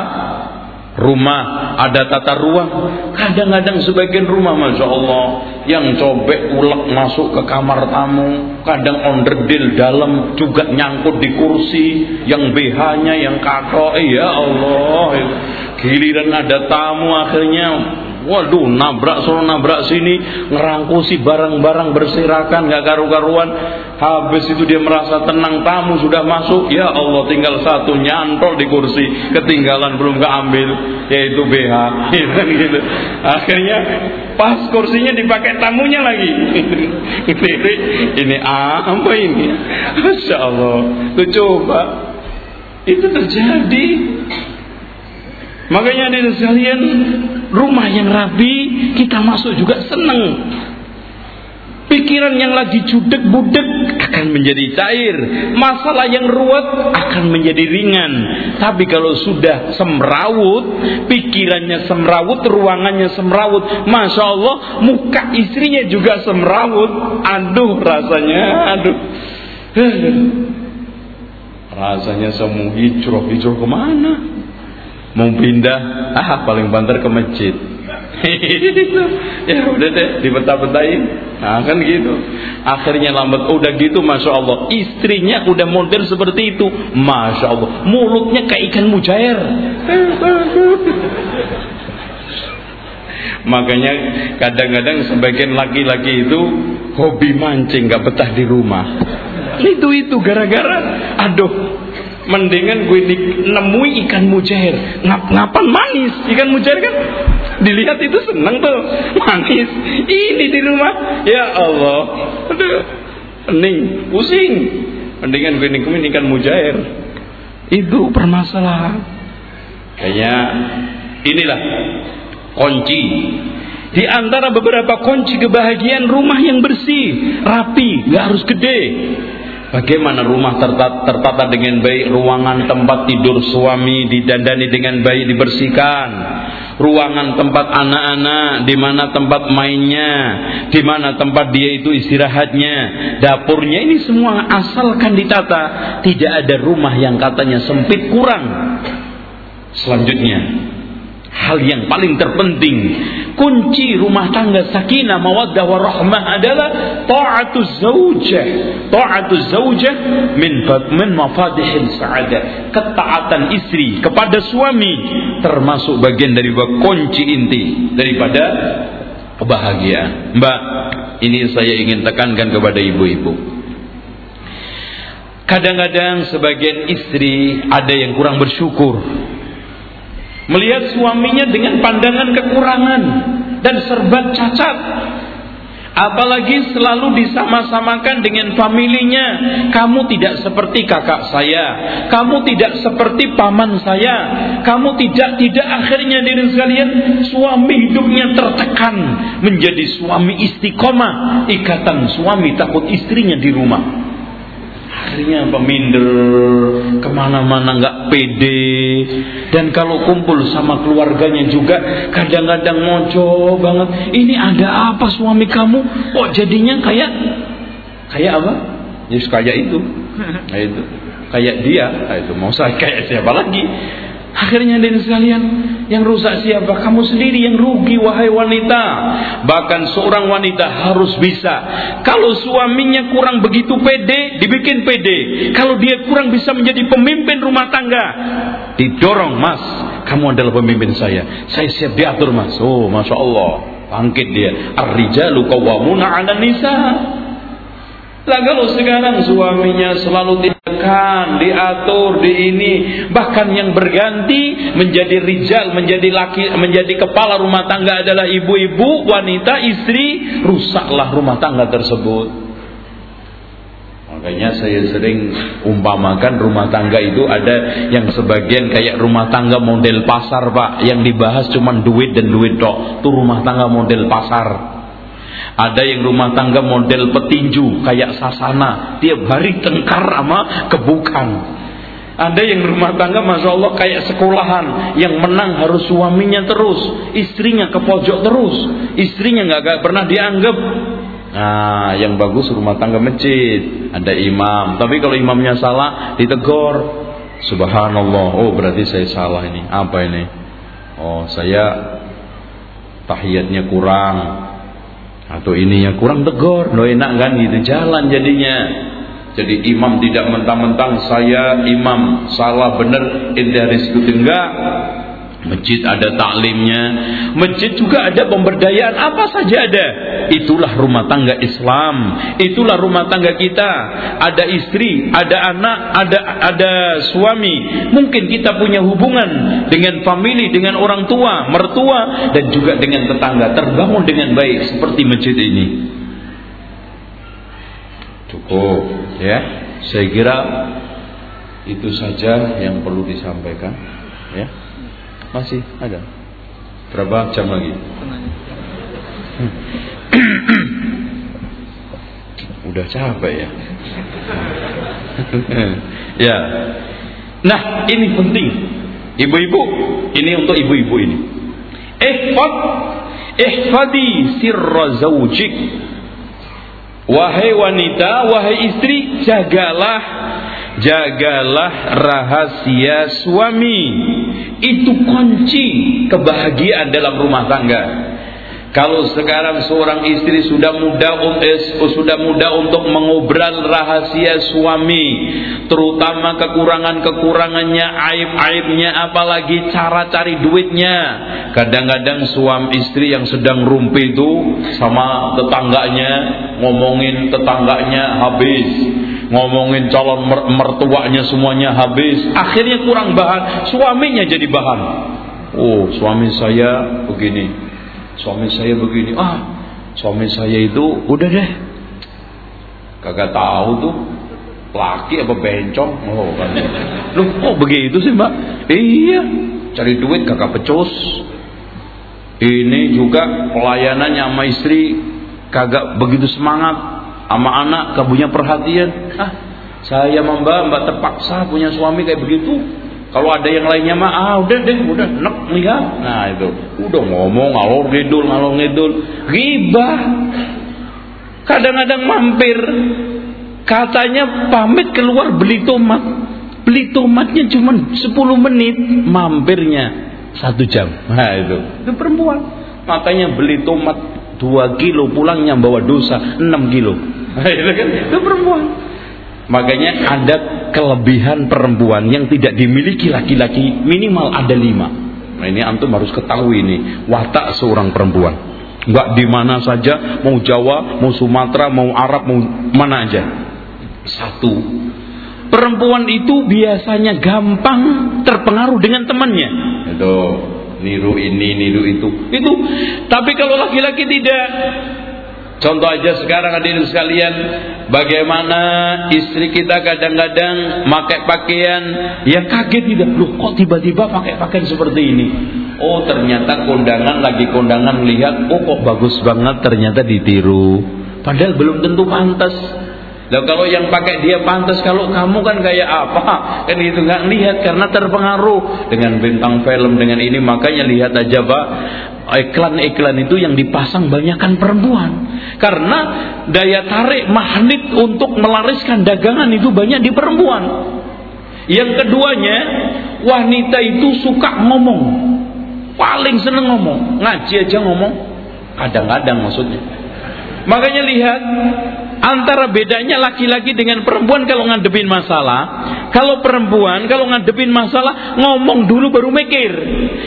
rumah, ada tata ruang. Kadang-kadang sebagian rumah, masya Allah, yang cobek ulek masuk ke kamar tamu, kadang onderdil dalam juga nyangkut di kursi, yang BH-nya, yang eh, ya Allah, giliran ada tamu akhirnya Waduh, nabrak sono nabrak sini, ngerangkusi barang-barang berserakan, nggak karu-karuan. Habis itu dia merasa tenang, tamu sudah masuk. Ya Allah, tinggal satu nyantol di kursi, ketinggalan belum keambil, yaitu BH. *laughs* Gitu. Akhirnya pas kursinya dipakai tamunya lagi. *laughs* ini, ini apa ini? Masya Allah, tuh coba. Itu terjadi. Makanya di sekalian rumah yang rapi kita masuk juga senang. Pikiran yang lagi judek budek akan menjadi cair. Masalah yang ruwet akan menjadi ringan. Tapi kalau sudah semrawut, pikirannya semrawut, ruangannya semrawut. Masya Allah, muka istrinya juga semrawut. Aduh rasanya, aduh. Rasanya semua hijrah, hijrah ke mana? Mau pindah ah paling banter ke masjid. *laughs* Ya udah deh dibetah-betahin nah kan gitu. Akhirnya lambat. Udah gitu masya Allah. Istrinya udah model seperti itu. Masya Allah. Mulutnya kayak ikan mujair. *laughs* Makanya kadang-kadang sebagian laki-laki itu hobi mancing gak betah di rumah. Itu itu gara-gara aduh mendingan gue nemui ikan mujair. Ngap ngapan manis. Ikan mujair kan dilihat itu seneng tuh. *laughs* Manis. Ini di rumah. Ya Allah. Aduh. Pening pusing. Mendingan gue nikmatin ikan mujair. Itu permasalahan. Kayaknya inilah kunci. Di antara beberapa kunci kebahagiaan rumah yang bersih, rapi, nggak harus gede. Bagaimana rumah tertata, tertata dengan baik, ruangan tempat tidur suami didandani dengan baik, dibersihkan. Ruangan tempat anak-anak, di mana tempat mainnya, di mana tempat dia itu istirahatnya, dapurnya ini semua asalkan ditata, tidak ada rumah yang katanya sempit kurang. Selanjutnya, hal yang paling terpenting kunci rumah tangga sakinah mawaddah warahmah adalah ta'atuz zaujah. Ta'atuz zaujah min min mafadihil sa'adah. Ketaatan istri kepada suami termasuk bagian dari kunci inti daripada kebahagiaan. Mbak ini saya ingin tekankan kepada ibu-ibu. Kadang-kadang sebagian istri ada yang kurang bersyukur melihat suaminya dengan pandangan kekurangan dan serba cacat. Apalagi selalu disama-samakan dengan familinya. Kamu tidak seperti kakak saya. Kamu tidak seperti paman saya. Kamu tidak tidak akhirnya diri sekalian suami hidupnya tertekan menjadi suami istiqomah. Ikatan suami takut istrinya di rumah akhirnya peminder ke mana-mana nggak pede. Dan kalau kumpul sama keluarganya juga kadang-kadang mojo banget. Ini ada apa suami kamu? Kok jadinya kayak kayak apa? Ya kayak itu. Kayak itu. Kayak dia. Itu. Mau saya kayak siapa lagi Akhirnya dari sekalian yang rusak siapa? Kamu sendiri yang rugi wahai wanita. Bahkan seorang wanita harus bisa. Kalau suaminya kurang begitu pede, dibikin pede. Kalau dia kurang bisa menjadi pemimpin rumah tangga, didorong mas. Kamu adalah pemimpin saya. Saya siap diatur mas. Oh masya Allah. Bangkit dia. Ar-rijalu qawwamuna 'ala nisa. Lah kalau sekarang suaminya selalu ditekan, diatur, di ini, bahkan yang berganti menjadi rijal, menjadi laki, menjadi kepala rumah tangga adalah ibu-ibu, wanita, istri, rusaklah rumah tangga tersebut. Makanya saya sering umpamakan rumah tangga itu ada yang sebagian kayak rumah tangga model pasar pak. Yang dibahas cuma duit dan duit dok Itu rumah tangga model pasar ada yang rumah tangga model petinju kayak sasana, tiap hari tengkar sama kebukan. Ada yang rumah tangga Masya Allah kayak sekolahan. Yang menang harus suaminya terus Istrinya ke pojok terus. Istrinya nggak pernah dianggap. Nah yang bagus rumah tangga masjid. Ada imam. Tapi kalau imamnya salah ditegur. Subhanallah. Oh berarti saya salah ini. Apa ini? Oh saya Tahiyatnya kurang atau ini yang kurang tegur no enak kan gitu. Jalan jadinya. Jadi imam tidak mentang-mentang saya imam salah benar indah rizki enggak Masjid ada taklimnya, masjid juga ada pemberdayaan apa saja ada. Itulah rumah tangga Islam, itulah rumah tangga kita. Ada istri, ada anak, ada ada suami. Mungkin kita punya hubungan dengan family, dengan orang tua, mertua dan juga dengan tetangga terbangun dengan baik seperti masjid ini. Cukup ya. Saya kira itu saja yang perlu disampaikan ya. Masih ada. Berapa jam lagi? *coughs* Udah capek ya. *laughs* ya. Nah, ini penting. Ibu-ibu, ini untuk ibu-ibu ini. Ihfad ihfadi sirra zawjik. Wahai wanita, wahai istri, jagalah jagalah rahasia suami. Itu kunci kebahagiaan dalam rumah tangga. Kalau sekarang seorang istri sudah muda eh, sudah muda untuk mengobral rahasia suami, terutama kekurangan-kekurangannya, aib-aibnya, apalagi cara cari duitnya. Kadang-kadang suami istri yang sedang rumpi itu sama tetangganya ngomongin tetangganya habis ngomongin calon mertuanya semuanya habis akhirnya kurang bahan suaminya jadi bahan. Oh suami saya begini suami saya begini. Ah suami saya itu udah deh. Kagak tahu tuh laki apa bencong? Oh kan. Lu kok begitu sih mbak? Iya cari duit kagak pecus. Ini juga pelayanannya sama istri kagak begitu semangat sama anak kabunya perhatian. Ah saya mbak mbak terpaksa punya suami kayak begitu. Kalau ada yang lainnya mah ah udah deh udah nek lihat nah itu. Udah ngomong ngalor ngidul ngalor ngidul. Ribah. Kadang-kadang mampir. Katanya pamit keluar beli tomat. Beli tomatnya cuma 10 menit mampirnya satu jam. Nah itu. Itu perempuan. Makanya beli tomat 2 kilo pulangnya bawa dosa 6 kilo. *laughs* Kan itu perempuan. Makanya ada kelebihan perempuan yang tidak dimiliki laki-laki minimal ada lima. Nah ini antum harus ketahui ini watak seorang perempuan. Nggak di mana saja mau Jawa mau Sumatera mau Arab mau mana aja. Satu. Perempuan itu biasanya gampang terpengaruh dengan temannya. Itu niru ini niru itu itu tapi kalau laki-laki tidak Contoh aja sekarang hadirin sekalian, bagaimana istri kita kadang-kadang pakai pakaian yang kaget tidak, loh kok tiba-tiba pakai pakaian seperti ini? Oh ternyata kondangan lagi kondangan lihat, oh kok bagus banget ternyata ditiru. Padahal belum tentu pantas. Lah kalau yang pakai dia pantas, kalau kamu kan kayak apa? Kan itu nggak lihat karena terpengaruh. Dengan bintang film dengan ini makanya lihat aja pak. Iklan-iklan itu yang dipasang banyakkan perempuan. Karena daya tarik magnet untuk melariskan dagangan itu banyak di perempuan. Yang keduanya wanita itu suka ngomong. Paling seneng ngomong. Ngaji aja ngomong. Kadang-kadang maksudnya. Makanya lihat antara bedanya laki-laki dengan perempuan kalau ngadepin masalah kalau perempuan kalau ngadepin masalah ngomong dulu baru mikir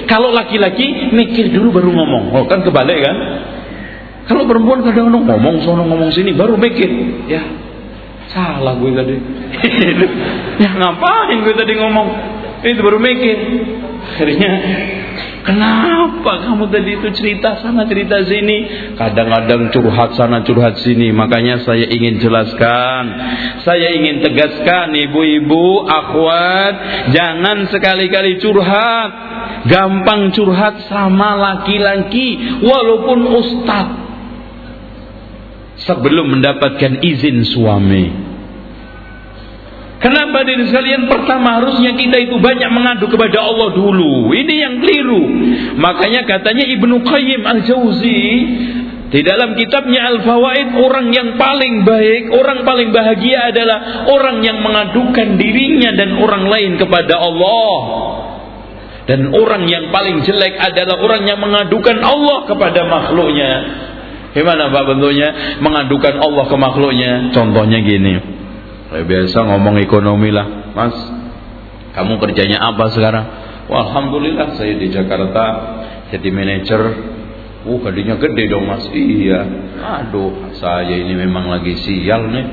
kalau laki-laki mikir dulu baru ngomong oh kan kebalik kan kalau perempuan kadang-kadang ngomong sono ngomong sini baru mikir ya Salah gue tadi. *laughs* ya ngapain gue tadi ngomong? Itu baru mikir. Akhirnya Kenapa kamu tadi itu cerita sana cerita sini? Kadang-kadang curhat sana curhat sini. Makanya saya ingin jelaskan. Saya ingin tegaskan Ibu-ibu, akhwat Jangan sekali-kali curhat. Gampang curhat sama laki-laki Walaupun ustad Sebelum mendapatkan izin suami Kenapa diri sekalian pertama harusnya kita itu banyak mengadu kepada Allah dulu. Ini yang keliru. Makanya katanya Ibnu Qayyim Al-Jauzi di dalam kitabnya Al-Fawaid orang yang paling baik, orang paling bahagia adalah orang yang mengadukan dirinya dan orang lain kepada Allah. Dan orang yang paling jelek adalah orang yang mengadukan Allah kepada makhluknya. Gimana Pak bentuknya? Mengadukan Allah ke makhluknya. Contohnya gini. Saya biasa ngomong ekonomi lah, Mas. Kamu kerjanya apa sekarang? Wah, Alhamdulillah saya di Jakarta jadi manajer. Uh, gajinya gede dong mas. Iya. Aduh, saya ini memang lagi sial nih.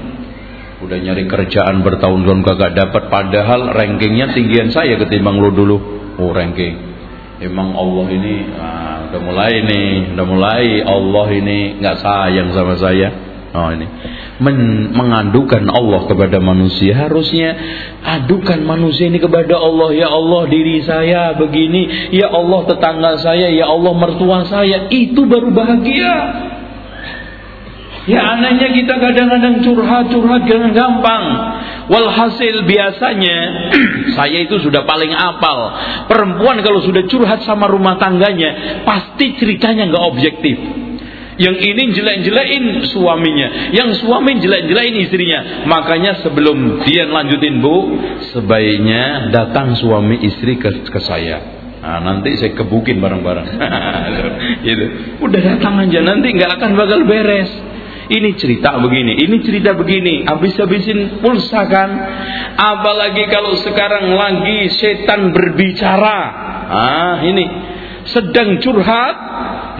Udah nyari kerjaan bertahun-tahun kagak dapat. Padahal rankingnya tinggian saya ketimbang lo dulu. Oh, ranking. Emang Allah ini ah, udah mulai nih, udah mulai Allah ini nggak sayang sama saya. Oh ini Men Allah kepada manusia harusnya adukan manusia ini kepada Allah ya Allah diri saya begini ya Allah tetangga saya ya Allah mertua saya itu baru bahagia Ya anehnya kita kadang-kadang curhat-curhat dengan gampang. Walhasil biasanya *clears throat* saya itu sudah paling apal. Perempuan kalau sudah curhat sama rumah tangganya pasti ceritanya nggak objektif. Yang ini jelek-jelekin suaminya, yang suami jelek-jelekin istrinya. Makanya sebelum dia lanjutin bu, sebaiknya datang suami istri ke, ke saya. Nah, nanti saya kebukin bareng-bareng. *laughs* gitu. Udah datang aja, nanti nggak akan bakal beres. Ini cerita begini, ini cerita begini, habis-habisin pulsa kan. Apalagi kalau sekarang lagi setan berbicara. Ah, ini sedang curhat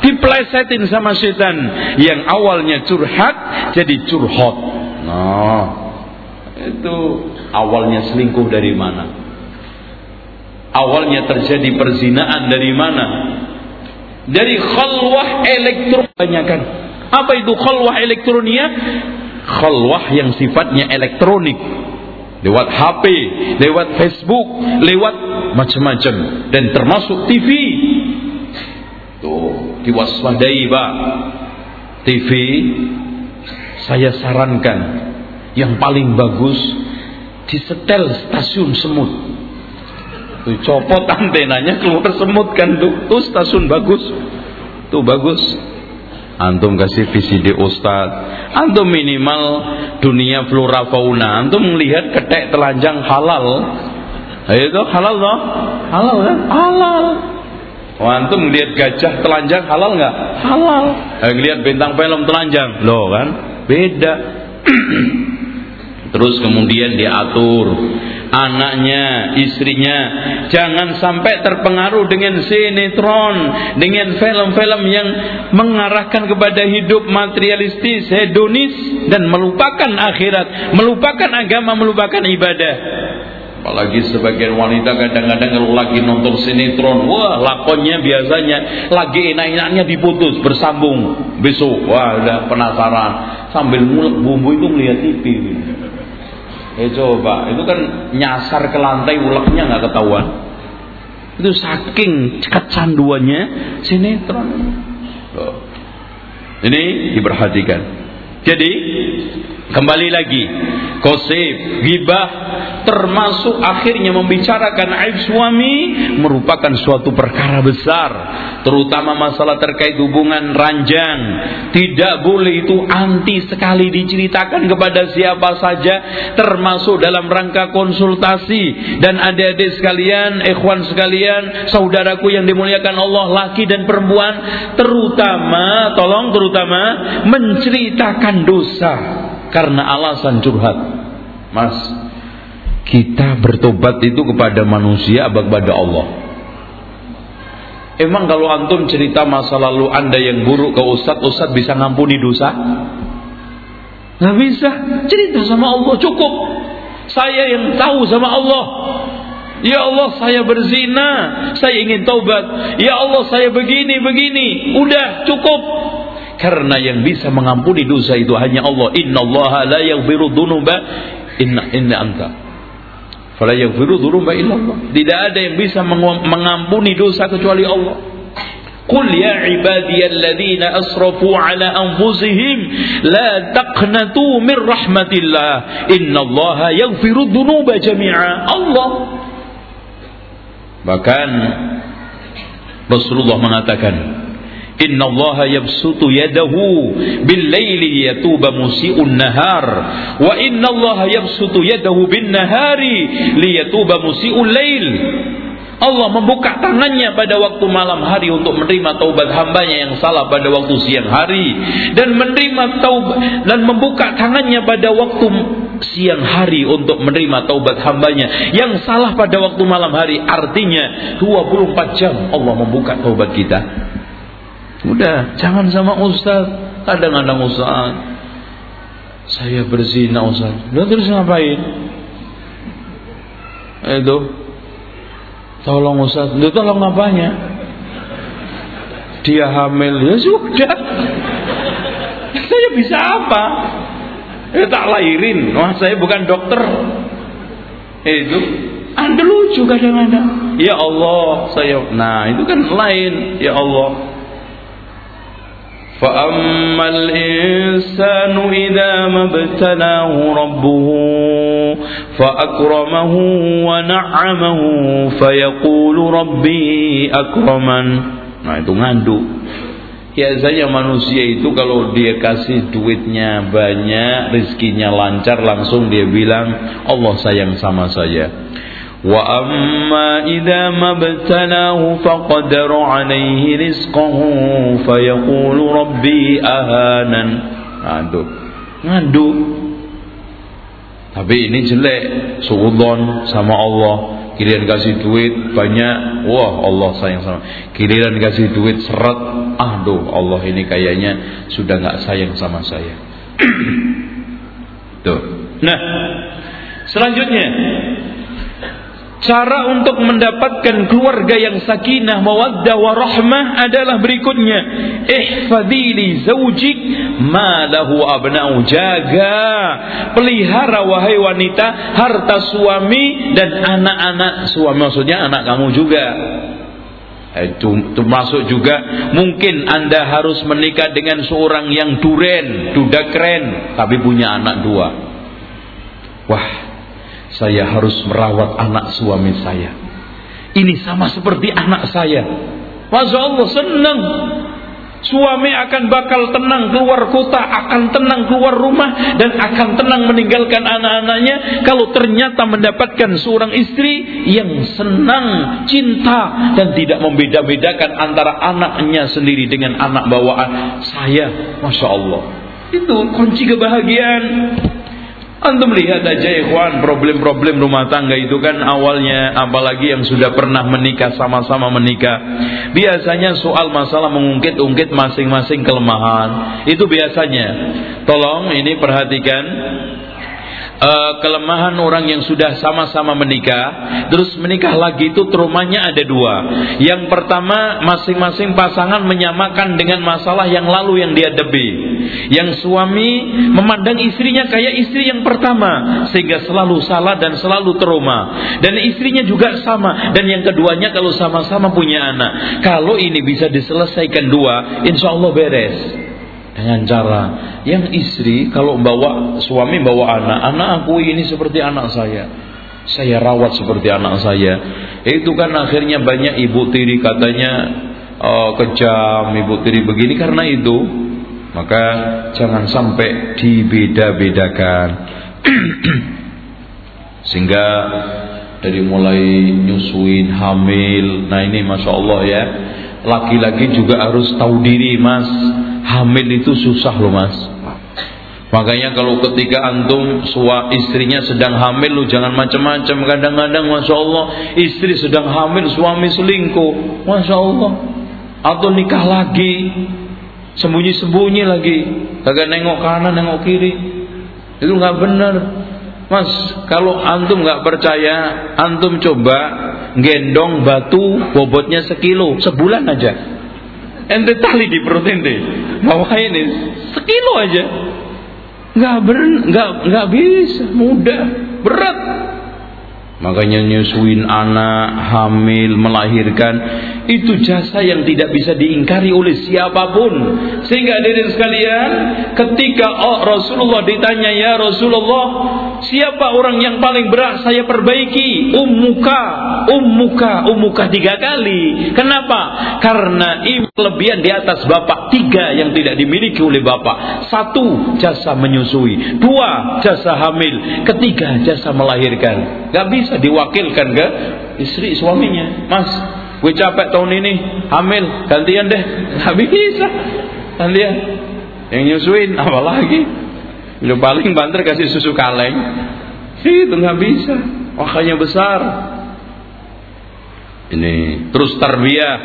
diplesetin sama setan. Yang awalnya curhat jadi curhot. Nah itu awalnya selingkuh dari mana? Awalnya terjadi perzinaan dari mana? Dari khalwah elektronik apa itu khalwah elektronia? Khalwah yang sifatnya elektronik. Lewat HP, lewat Facebook, lewat macam-macam. Dan termasuk TV. Tuh, diwaspadai Pak. TV saya sarankan yang paling bagus disetel stasiun semut. Tuh copot antenanya keluar semut kan tuh, tuh stasiun bagus. Tuh bagus. Antum kasih VCD Ustad. Antum minimal dunia flora fauna. Antum melihat ketek telanjang halal. Itu halal loh. Halal kan? Halal. Oh, antum lihat gajah telanjang halal nggak? Halal. Eh, lihat bintang film telanjang, loh kan? Beda. *clears throat* Terus kemudian diatur anaknya, istrinya jangan sampai terpengaruh dengan sinetron, dengan film-film yang mengarahkan kepada hidup materialistis, hedonis dan melupakan akhirat, melupakan agama, melupakan ibadah. Apalagi sebagian wanita kadang-kadang kalau lagi nonton sinetron, wah lakonnya biasanya lagi enak-enaknya diputus, bersambung. Besok, wah udah penasaran. Sambil mulek bumbu itu melihat TV. Eh coba, itu kan nyasar ke lantai uleknya nggak ketahuan. Itu saking kecanduannya sinetron. Ini diperhatikan. Jadi kembali lagi Kosip, gibah termasuk akhirnya membicarakan aib suami merupakan suatu perkara besar terutama masalah terkait hubungan ranjang. Tidak boleh itu anti sekali diceritakan kepada siapa saja termasuk dalam rangka konsultasi. Dan adik-adik sekalian ikhwan sekalian saudaraku yang dimuliakan Allah laki dan perempuan terutama tolong terutama menceritakan dosa karena alasan curhat. Mas, kita bertobat itu kepada manusia apa kepada Allah? Emang kalau antum cerita masa lalu anda yang buruk ke ustad, ustad bisa ngampuni dosa? Nggak bisa. Cerita sama Allah cukup. Saya yang tahu sama Allah. Ya Allah saya berzina, saya ingin taubat. Ya Allah saya begini begini. Udah cukup. Karena yang bisa mengampuni dosa itu hanya Allah. Inna Allah la yaghfiru dhunuba inna inna anta. Fala yaghfiru dhunuba illa Allah. Tidak ada yang bisa mengampuni dosa kecuali Allah. Qul ya ibadiyalladzina asrafu ala anfusihim la taqnatu min rahmatillah. Inna Allah yaghfiru dhunuba jami'a. Allah Bahkan Rasulullah mengatakan Inna Allah yabsutu yadahu bil laili yatuba musi'un nahar. Wa inna Allah yabsutu yadahu bin nahari liyatuba musi'ul lail. Allah membuka tangannya pada waktu malam hari untuk menerima taubat hambanya yang salah pada waktu siang hari. Dan menerima taubat dan membuka tangannya pada waktu siang hari untuk menerima taubat hambanya yang salah pada waktu malam hari. Artinya 24 jam Allah membuka taubat kita udah jangan sama ustaz kadang-kadang ustaz saya berzina ustaz lalu terus ngapain itu Tolong Ustaz, lu tolong apanya? Dia hamil, ya sudah. Saya bisa apa? Ya tak lahirin. Wah, saya bukan dokter. Itu Anda lucu kadang-kadang. Ya Allah, saya. Nah, itu kan lain. Ya Allah, فأما الإنسان إذا ما ابتلاه ربه فأكرمه ونعمه فيقول ربي أكرمن Nah itu nganduk Biasanya manusia itu kalau dia kasih duitnya banyak, rizkinya lancar, langsung dia bilang Allah sayang sama saya. وأما إذا ما ابتلاه فقدر عليه رزقه فيقول ربي أهانا ngadu ngadu tapi ini jelek suudon sama Allah kalian kasih duit banyak wah Allah sayang sama kalian kasih duit seret aduh Allah ini kayaknya sudah nggak sayang sama saya *coughs* tuh nah selanjutnya Cara untuk mendapatkan keluarga yang sakinah, mawaddah warahmah adalah berikutnya. Ihfadili zaujik ma lahu abna'u. Jaga, pelihara wahai wanita harta suami dan anak-anak suami. Maksudnya anak kamu juga. Itu, itu masuk juga mungkin anda harus menikah dengan seorang yang duren, duda keren, tapi punya anak dua. Wah, saya harus merawat anak suami saya. Ini sama seperti anak saya. Masya Allah senang. Suami akan bakal tenang keluar kota, akan tenang keluar rumah, dan akan tenang meninggalkan anak-anaknya. Kalau ternyata mendapatkan seorang istri yang senang, cinta, dan tidak membeda-bedakan antara anaknya sendiri dengan anak bawaan saya. Masya Allah. Itu kunci kebahagiaan. Antum lihat aja ikhwan problem-problem rumah tangga itu kan awalnya apalagi yang sudah pernah menikah sama-sama menikah. Biasanya soal masalah mengungkit-ungkit masing-masing kelemahan. Itu biasanya. Tolong ini perhatikan uh, kelemahan orang yang sudah sama-sama menikah terus menikah lagi itu traumanya ada dua. Yang pertama masing-masing pasangan menyamakan dengan masalah yang lalu yang dihadapi yang suami memandang istrinya kayak istri yang pertama sehingga selalu salah dan selalu trauma. Dan istrinya juga sama. Dan yang keduanya kalau sama-sama punya anak. Kalau ini bisa diselesaikan dua insya Allah beres dengan cara yang istri kalau bawa suami bawa anak, anak aku ini seperti anak saya. Saya rawat seperti anak saya. Itu kan akhirnya banyak ibu tiri katanya oh, kejam, ibu tiri begini karena itu. Maka jangan sampai dibeda-bedakan. *clears throat* Sehingga dari mulai nyusuin, hamil, nah ini masya Allah ya. Laki-laki juga harus tahu diri mas. Hamil itu susah loh mas. Makanya kalau ketika antum sua istrinya sedang hamil lu jangan macam-macam. Kadang-kadang masya Allah istri sedang hamil suami selingkuh. Masya Allah. Atau nikah lagi. Sembunyi-sembunyi lagi. Kagak nengok kanan nengok kiri. Itu nggak benar. Mas, kalau antum nggak percaya, antum coba gendong batu bobotnya sekilo sebulan aja. Ente tali di perut ente, bawah ini sekilo aja. Nggak ber, nggak nggak bisa, mudah, berat. Makanya nyusuin anak, hamil, melahirkan itu jasa yang tidak bisa diingkari oleh siapa pun. Sehingga dari sekalian, ketika oh, Rasulullah ditanya, "Ya Rasulullah, siapa orang yang paling berat saya perbaiki?" Ummuka, ummuka, ummuka tiga kali. Kenapa? Karena ibu kelebihan di atas bapak tiga yang tidak dimiliki oleh bapak. Satu, jasa menyusui. Dua, jasa hamil. Ketiga, jasa melahirkan. Gak bisa bisa diwakilkan ke istri suaminya. Mas, gue capek tahun ini hamil, gantian deh. Gak bisa. Gantian. Yang nyusuin apalagi? Lu paling banter kasih susu kaleng. Itu nggak bisa. Makanya besar. Ini terus terbiah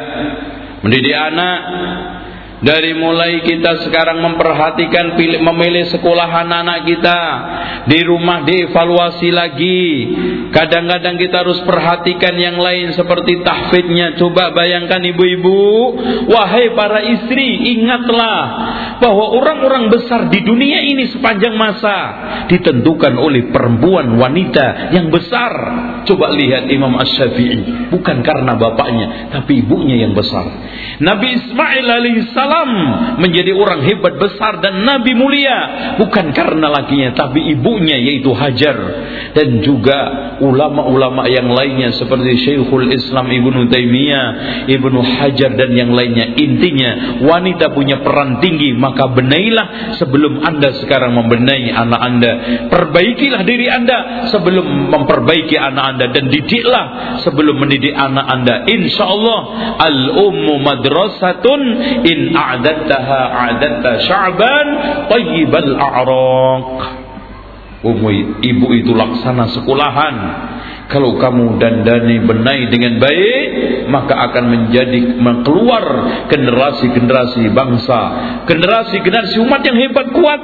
mendidik anak dari mulai kita sekarang memperhatikan pilih, memilih sekolah anak-anak kita di rumah dievaluasi lagi. Kadang-kadang kita harus perhatikan yang lain seperti tahfidnya. Coba bayangkan ibu-ibu, wahai para istri, ingatlah bahwa orang-orang besar di dunia ini sepanjang masa ditentukan oleh perempuan wanita yang besar. Coba lihat Imam Ash-Syafi'i, bukan karena bapaknya, tapi ibunya yang besar. Nabi Ismail alaihissalam salam menjadi orang hebat besar dan nabi mulia bukan karena lakinya tapi ibunya yaitu Hajar dan juga ulama-ulama yang lainnya seperti Syekhul Islam Ibnu Taimiyah, Ibnu Hajar dan yang lainnya. Intinya wanita punya peran tinggi, maka benailah sebelum Anda sekarang membenahi anak Anda. Perbaikilah diri Anda sebelum memperbaiki anak Anda dan didiklah sebelum mendidik anak Anda. Insyaallah al-ummu madrasatun in a'adattaha a'adatta sya'ban tayyibal a'raq ibu itu laksana sekolahan. Kalau kamu dandani benahi dengan baik maka akan menjadi keluar generasi-generasi bangsa generasi-generasi umat yang hebat kuat.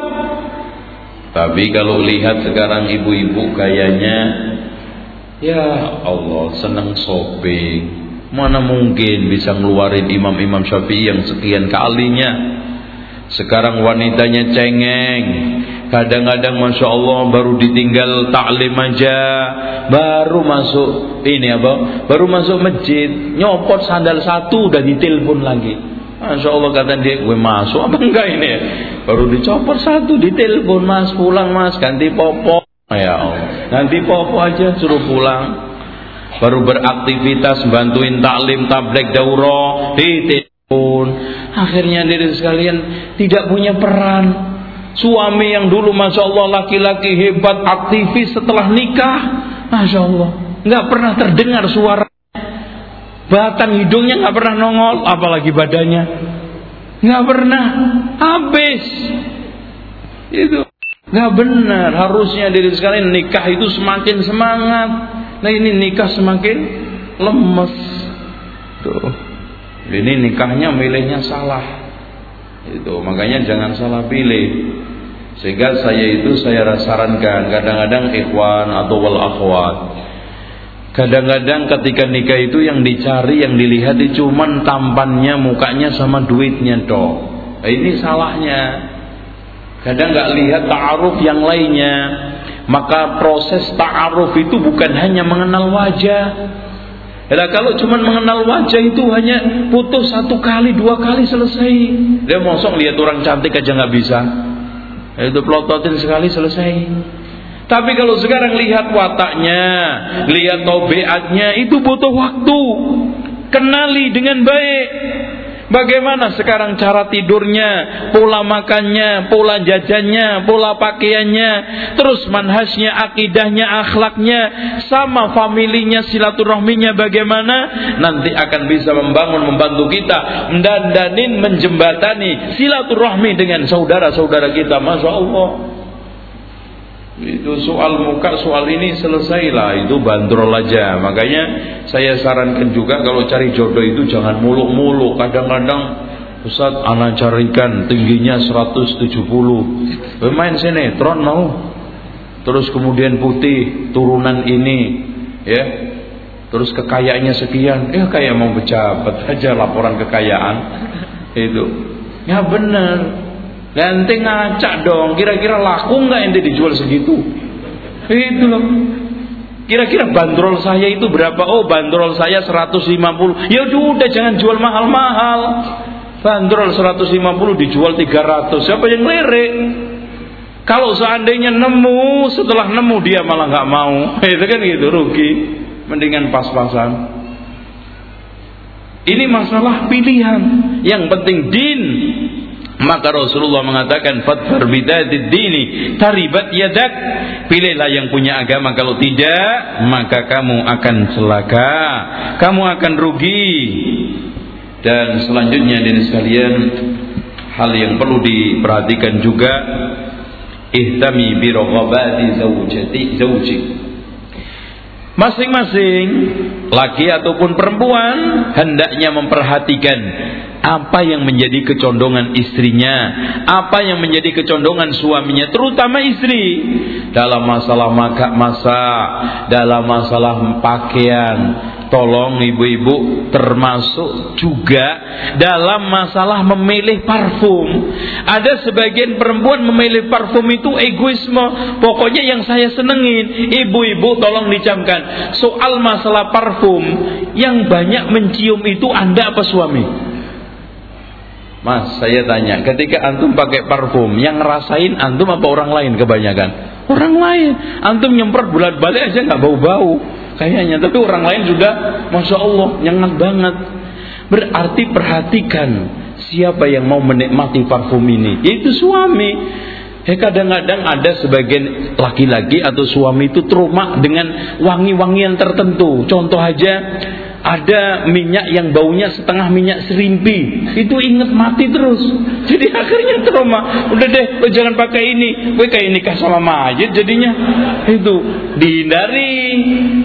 Tapi kalau lihat sekarang ibu-ibu kayaknya ya Allah senang shopping Mana mungkin bisa ngeluarin imam-imam syafi'i yang sekian kalinya? Sekarang wanitanya cengeng. Kadang-kadang Masya Allah baru ditinggal taklim aja. Baru masuk ini apa? Baru masuk masjid. Nyopot sandal satu udah ditelepon lagi. Masya Allah kata dia gue masuk apa enggak ini? Baru dicopot satu ditelepon mas pulang mas ganti popo Ya Allah. Ganti popo aja suruh pulang baru beraktivitas bantuin taklim tablek daurah telepon akhirnya diri sekalian tidak punya peran. Suami yang dulu masya Allah laki-laki hebat aktivis setelah nikah masya Allah nggak pernah terdengar suara. Batang hidungnya nggak pernah nongol apalagi badannya. Nggak pernah habis. Itu nggak benar. Harusnya diri sekalian nikah itu semakin semangat Nah ini nikah semakin lemes. Tuh. Ini nikahnya milihnya salah. Itu makanya jangan salah pilih. Sehingga saya itu saya sarankan kadang-kadang ikhwan atau wal akhwat. Kadang-kadang ketika nikah itu yang dicari, yang dilihat itu cuman tampannya, mukanya sama duitnya dong. Nah, ini salahnya. Kadang nggak lihat ta'aruf yang lainnya. Maka proses ta'aruf itu bukan hanya mengenal wajah. Ya, kalau cuma mengenal wajah itu hanya putus satu kali, dua kali selesai. Dia mosok lihat orang cantik aja nggak bisa. Itu pelototin sekali selesai. Tapi kalau sekarang lihat wataknya, lihat tobeatnya, itu butuh waktu. Kenali dengan baik. Bagaimana sekarang cara tidurnya, pola makannya, pola jajannya, pola pakaiannya, terus manhasnya, akidahnya, akhlaknya, sama familinya, silaturahminya bagaimana? Nanti akan bisa membangun, membantu kita, mendandanin, menjembatani silaturahmi dengan saudara-saudara kita. Masya Allah. Itu soal muka, soal ini selesailah. Itu bandrol aja. Makanya saya sarankan juga kalau cari jodoh itu jangan muluk-muluk. Kadang-kadang Ustaz anak carikan tingginya 170. Main sinetron mau? terus kemudian putih turunan ini ya terus kekayaannya sekian ya kayak mau pejabat aja laporan kekayaan itu ya benar nanti ngacak dong kira-kira laku nggak ente dijual segitu itu loh Kira-kira bandrol saya itu berapa? Oh, bandrol saya 150. Ya udah jangan jual mahal-mahal. Bandrol 150 dijual 300. Siapa yang lirik? Kalau seandainya nemu, setelah nemu dia malah nggak mau. *laughs* Itu kan gitu, rugi. Mendingan pas-pasan. Ini masalah pilihan. Yang penting din maka Rasulullah mengatakan fadfar bidadid dini taribat yadak. Pilihlah yang punya agama kalau tidak maka kamu akan celaka, kamu akan rugi. Dan selanjutnya dari sekalian hal yang perlu diperhatikan juga ihtami bi raghabati zawjati zawji. Masing-masing laki ataupun perempuan hendaknya memperhatikan apa yang menjadi kecondongan istrinya, apa yang menjadi kecondongan suaminya, terutama istri dalam masalah maka masa, dalam masalah pakaian. Tolong ibu-ibu termasuk juga dalam masalah memilih parfum. Ada sebagian perempuan memilih parfum itu egoisme. Pokoknya yang saya senengin, ibu-ibu tolong dicamkan. Soal masalah parfum, yang banyak mencium itu Anda apa suami? Mas, saya tanya, ketika antum pakai parfum, yang ngerasain antum apa orang lain kebanyakan? Orang lain. Antum nyemprot bulat balik aja nggak bau-bau kayaknya, tapi orang lain juga, masya Allah, nyengat banget. Berarti perhatikan siapa yang mau menikmati parfum ini, yaitu suami. Ya kadang-kadang ada sebagian laki-laki atau suami itu trauma dengan wangi-wangian tertentu. Contoh aja ada minyak yang baunya setengah minyak serimpi. Itu inget mati terus. *laughs* Jadi akhirnya trauma. Udah deh lo jangan pakai ini. Gue kayak nikah sama majid jadinya? Itu dihindari.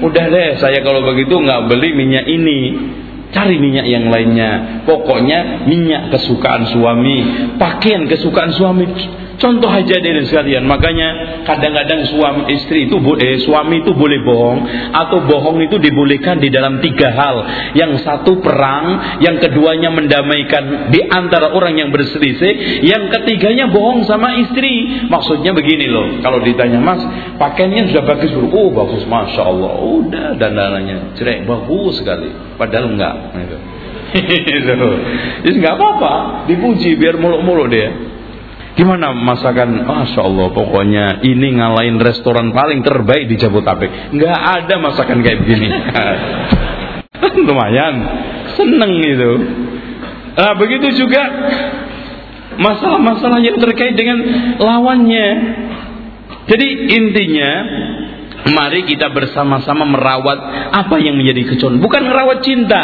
Udah deh saya kalau begitu nggak beli minyak ini. Cari minyak yang lainnya. Pokoknya minyak kesukaan suami. Pakaian kesukaan suami Contoh aja dari sekalian, makanya kadang-kadang suami istri itu eh, suami itu boleh bohong atau bohong itu dibolehkan di dalam tiga hal. Yang satu perang, yang keduanya mendamaikan di antara orang yang berselisih, yang ketiganya bohong sama istri. Maksudnya begini loh, kalau ditanya Mas, pakaiannya sudah bagus bro, oh bagus, masya Allah, udah dandanannya cerek bagus sekali, padahal enggak. *laughs* Gitu. Jadi nggak apa-apa, dipuji biar muluk-muluk dia. Gimana masakan? Masya Allah, pokoknya ini ngalahin restoran paling terbaik di Jabotabek. Nggak ada masakan kayak begini. *laughs* Lumayan, seneng itu. Nah, begitu juga masalah-masalah yang terkait dengan lawannya. Jadi intinya mari kita bersama-sama merawat apa yang menjadi kecon, bukan merawat cinta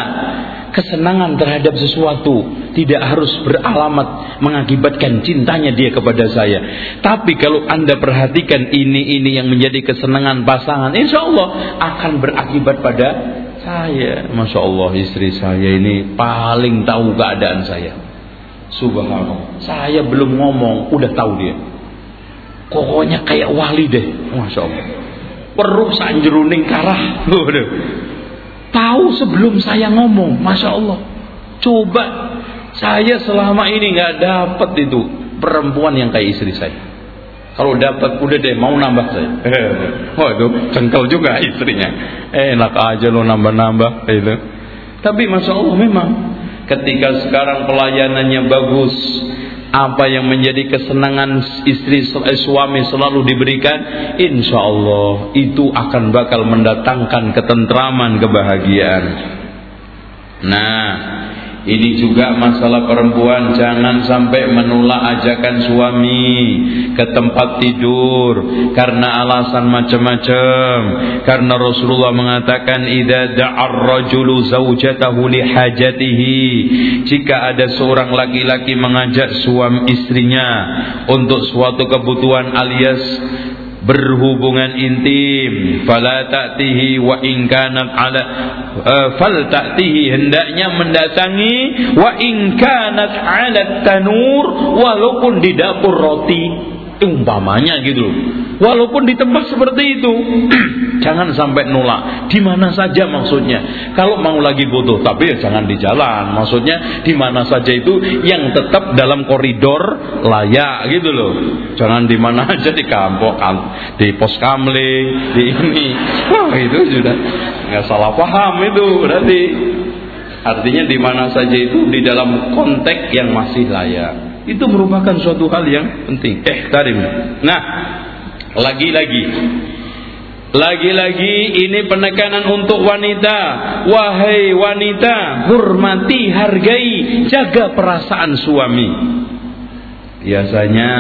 kesenangan terhadap sesuatu tidak harus beralamat mengakibatkan cintanya dia kepada saya. Tapi kalau anda perhatikan ini ini yang menjadi kesenangan pasangan, insya Allah akan berakibat pada saya. Masya Allah istri saya ini paling tahu keadaan saya. Subhanallah. Saya belum ngomong, udah tahu dia. Pokoknya kayak wali deh. Masya Allah. Perut sanjeruning karah. Tahu sebelum saya ngomong, masya Allah. Coba saya selama ini nggak dapat itu perempuan yang kayak istri saya. Kalau dapat udah deh mau nambah saya. Oh itu cengkel juga istrinya. Enak aja lo nambah-nambah itu. Tapi masya Allah memang ketika sekarang pelayanannya bagus, apa yang menjadi kesenangan istri suami selalu diberikan insya Allah itu akan bakal mendatangkan ketentraman kebahagiaan. Nah ini juga masalah perempuan jangan sampai menolak ajakan suami ke tempat tidur karena alasan macam-macam. Karena Rasulullah mengatakan idza da'ar rajulu zaujatahu li hajatihi jika ada seorang laki-laki mengajak suami istrinya untuk suatu kebutuhan alias berhubungan intim. Fala ta'tihi wa in kanat ala uh, fal ta'tihi hendaknya mendatangi wa in kanat ala tanur walaupun di dapur roti umpamanya gitu. Walaupun di tempat seperti itu *clears throat* jangan sampai nolak. Di mana saja maksudnya. Kalau mau lagi butuh tapi ya jangan di jalan. Maksudnya di mana saja itu yang tetap dalam koridor layak gitu loh. Jangan di mana aja di kampung di pos kamling di ini. Wah itu sudah nggak salah paham itu berarti. Artinya di mana saja itu di dalam konteks yang masih layak itu merupakan suatu hal yang penting. Eh, tarim. Nah, lagi-lagi lagi-lagi ini penekanan untuk wanita. Wahai wanita, hormati, hargai, jaga perasaan suami. Biasanya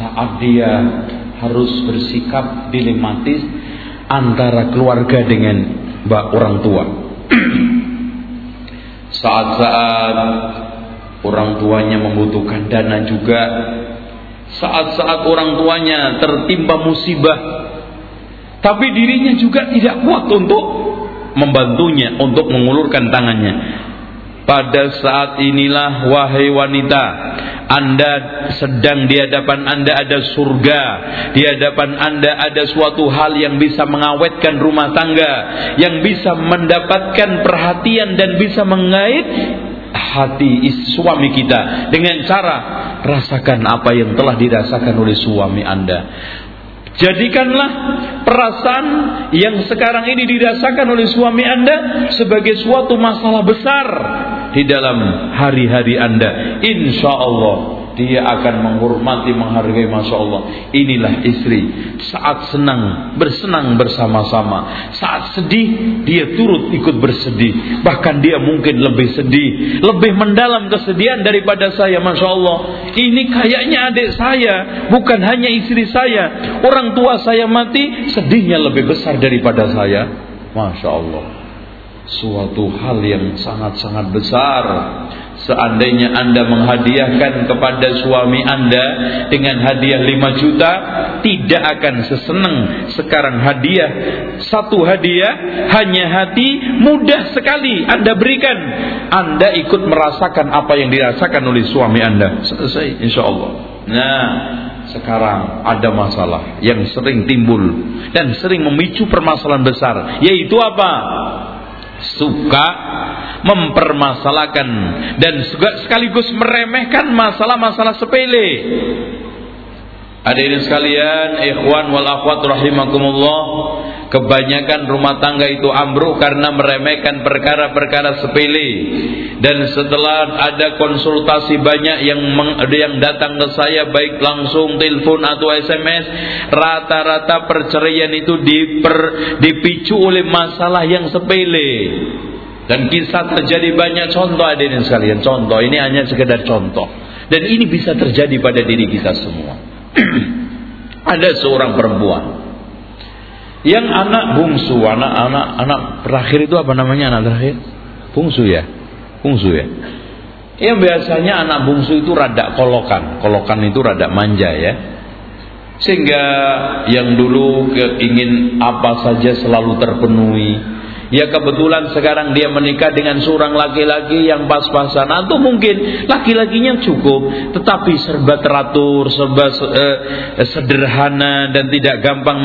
saat dia harus bersikap dilematis antara keluarga dengan mbak orang tua. *clears throat* Saat-saat orang tuanya membutuhkan dana juga. Saat-saat orang tuanya tertimpa musibah tapi dirinya juga tidak kuat untuk membantunya untuk mengulurkan tangannya. Pada saat inilah wahai wanita anda sedang di hadapan Anda ada surga, di hadapan Anda ada suatu hal yang bisa mengawetkan rumah tangga, yang bisa mendapatkan perhatian dan bisa mengait hati suami kita dengan cara rasakan apa yang telah dirasakan oleh suami Anda. Jadikanlah perasaan yang sekarang ini dirasakan oleh suami Anda sebagai suatu masalah besar di dalam hari-hari Anda. Insya Allah dia akan menghormati, menghargai Masya Allah. Inilah istri. Saat senang, bersenang bersama-sama. Saat sedih, dia turut ikut bersedih. Bahkan dia mungkin lebih sedih. Lebih mendalam kesedihan daripada saya. Masya Allah. Ini kayaknya adik saya. Bukan hanya istri saya. Orang tua saya mati, sedihnya lebih besar daripada saya. Masya Allah. Suatu hal yang sangat-sangat besar Seandainya anda menghadiahkan kepada suami anda dengan hadiah 5 juta, tidak akan sesenang sekarang hadiah. Satu hadiah hanya hati mudah sekali anda berikan. Anda ikut merasakan apa yang dirasakan oleh suami anda. Selesai insya Allah. Nah, sekarang ada masalah yang sering timbul dan sering memicu permasalahan besar, yaitu apa? Suka mempermasalahkan dan sekaligus meremehkan masalah-masalah sepele. Hadirin sekalian, ikhwan wal akhwat rahimakumullah, kebanyakan rumah tangga itu ambruk karena meremehkan perkara-perkara sepele. Dan setelah ada konsultasi banyak yang meng, yang datang ke saya baik langsung telepon atau SMS, rata-rata perceraian itu diper, dipicu oleh masalah yang sepele. Dan kisah terjadi banyak contoh hadirin sekalian. Contoh ini hanya sekedar contoh. Dan ini bisa terjadi pada diri kita semua. *clears throat* Ada seorang perempuan yang anak bungsu, anak-anak anak terakhir itu apa namanya anak terakhir? Bungsu ya, bungsu ya. Yang biasanya anak bungsu itu rada kolokan, kolokan itu rada manja ya. Sehingga yang dulu ingin apa saja selalu terpenuhi, Ya kebetulan sekarang dia menikah dengan seorang laki-laki yang pas-pasan atau mungkin laki-lakinya cukup tetapi serba teratur, serba eh, sederhana dan tidak gampang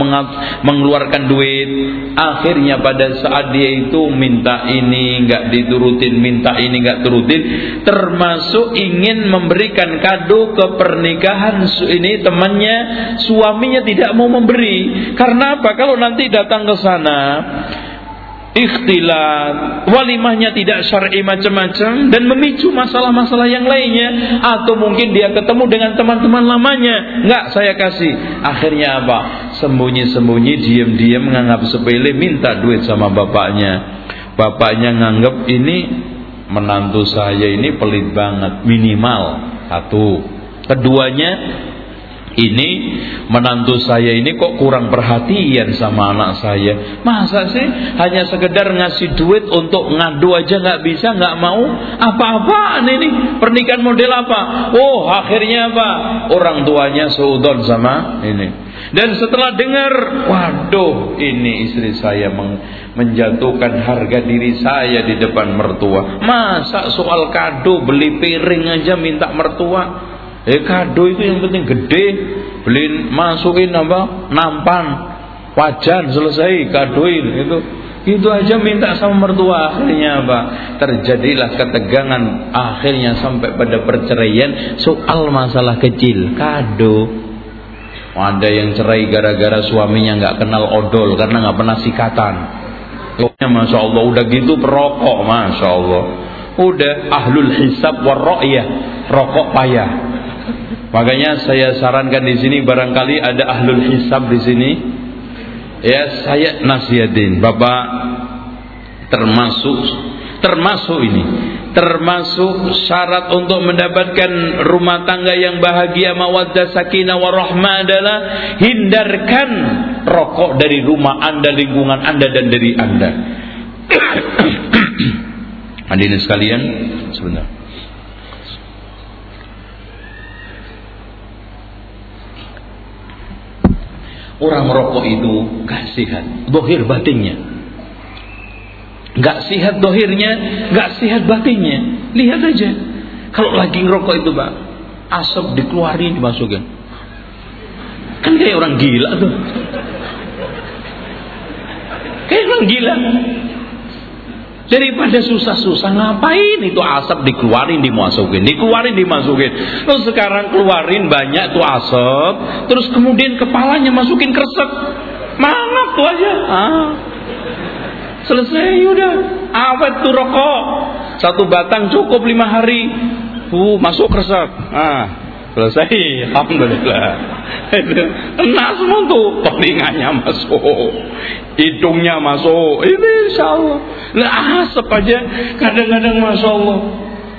mengeluarkan duit. Akhirnya pada saat dia itu minta ini nggak diturutin, minta ini nggak turutin, termasuk ingin memberikan kado ke pernikahan ini temannya, suaminya tidak mau memberi. Karena apa? Kalau nanti datang ke sana ikhtilat, walimahnya tidak syar'i macam-macam dan memicu masalah-masalah yang lainnya atau mungkin dia ketemu dengan teman-teman lamanya, enggak saya kasih. Akhirnya apa? Sembunyi-sembunyi diam-diam menganggap sepele minta duit sama bapaknya. Bapaknya nganggap ini menantu saya ini pelit banget, minimal satu. Keduanya ini menantu saya ini kok kurang perhatian sama anak saya. Masa sih hanya sekedar ngasih duit untuk ngadu aja nggak bisa, nggak mau? Apa-apaan ini? Pernikahan model apa? Oh, akhirnya apa? Orang tuanya seudon sama ini. Dan setelah dengar, waduh, ini istri saya menjatuhkan harga diri saya di depan mertua. Masa soal kado beli piring aja minta mertua? Eh kado itu yang penting gede. beliin masukin apa? Nampan. Wajan selesai kadoin itu. Itu aja minta sama mertua. Akhirnya apa? Terjadilah ketegangan. Akhirnya sampai pada perceraian. Soal masalah kecil kado. Ada yang cerai gara-gara suaminya nggak kenal odol karena nggak pernah sikatan. Masya Allah udah gitu perokok Masya Allah. Udah ahlul hisab warro'yah rokok payah makanya saya sarankan di sini barangkali ada ahlul hisab di sini. Ya saya nasihatin Bapak. Termasuk termasuk ini. Termasuk syarat untuk mendapatkan rumah tangga yang bahagia mawaddah sakinah warahmah adalah hindarkan rokok dari rumah Anda lingkungan Anda dan dari Anda. *coughs* Hadirin sekalian sebentar Orang merokok itu gak sehat, dohir batinnya. Gak sehat dohirnya, gak sehat batinnya. Lihat aja. Kalau lagi ngerokok itu, Pak, asap dikeluarin dimasukin. Kan kayak orang gila tuh. Kayak orang gila. Daripada susah-susah ngapain itu asap dikeluarin dimasukin, dikeluarin dimasukin. Terus sekarang keluarin banyak tuh asap, terus kemudian kepalanya masukin kresek. Mangap tuh aja. Ah. Selesai udah. Awet tuh rokok. Satu batang cukup lima hari. Uh, masuk kresek. Ah, selesai. Alhamdulillah. Kena semua tuh. Telinganya masuk hidungnya masuk. Ini insya Allah lah asap aja. Kadang-kadang masya Allah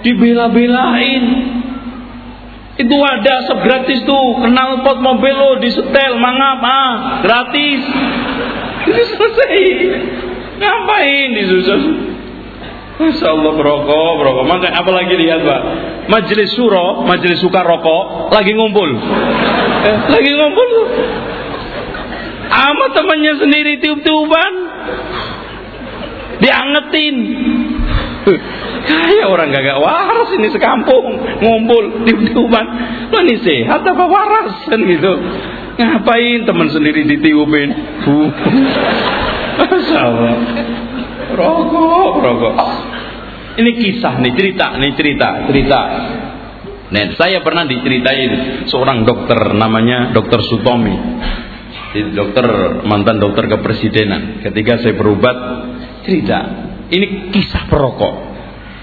dibela-belain. Itu ada asap gratis tuh. Kenal pot mobil lo disetel mangap. Ah gratis. Ini selesai. Ngapain disusah Masya Allah berokok, berokok. Maka apalagi lihat pak, majelis suro, majelis suka rokok, lagi ngumpul, eh, lagi ngumpul. Sama temannya sendiri tiup-tiupan. Diangetin. Kayak orang gak waras ini sekampung. Ngumpul tiup-tiupan. Lo ini sehat apa waras kan gitu? Ngapain teman sendiri ditiupin? Masya Allah rokok rokok ini kisah nih cerita nih cerita cerita. Nah, saya pernah diceritain seorang dokter namanya Dokter Sutomi. Dokter mantan dokter kepresidenan. Ketika saya berobat cerita ini kisah perokok.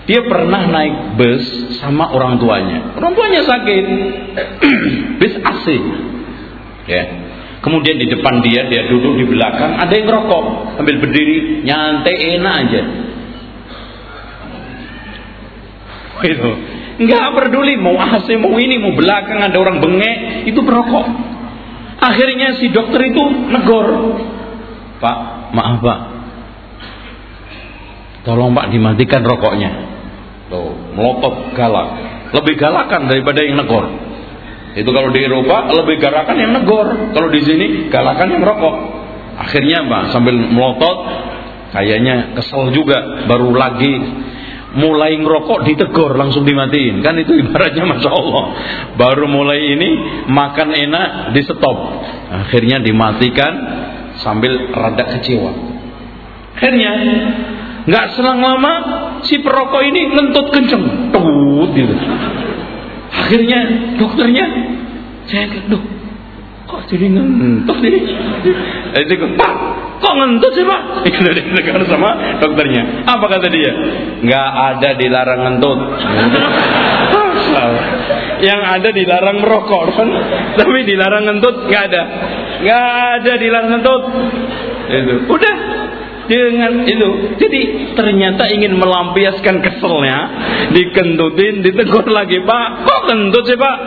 Dia pernah naik bus sama orang tuanya. Orang tuanya sakit. *clears throat* Bus AC ya kemudian di depan dia dia duduk di belakang ada yang ngerokok sambil berdiri nyantai enak aja itu nggak peduli mau AC mau ini mau belakang ada orang bengek itu perokok Akhirnya si dokter itu negor. Pak, maaf pak. Tolong pak dimatikan rokoknya. Tuh, melotot galak. Lebih galakan daripada yang negor. Itu kalau di Eropa lebih galakan yang negor. Kalau di sini galakan yang rokok. Akhirnya pak sambil melotot kayaknya kesel juga. Baru lagi mulai ngerokok ditegur langsung dimatiin. Kan itu ibaratnya masya Allah. Baru mulai ini makan enak di stop akhirnya dimatikan sambil rada kecewa. Akhirnya nggak selang lama si perokok ini ngentut kenceng. Tut gitu akhirnya dokternya saya duh kok jadi ngentut ini? Itu pak kok ngentut sih pak? *laughs* Itu ditekan sama dokternya. Apa kata dia? Nggak ada dilarang ngentut *laughs* yang ada dilarang merokok kan? Tapi dilarang ngentut nggak ada. Nggak ada dilarang ngentut itu. Udah dengan itu jadi ternyata ingin melampiaskan keselnya. Dikentutin ditegur lagi pak kok kentut sih pak?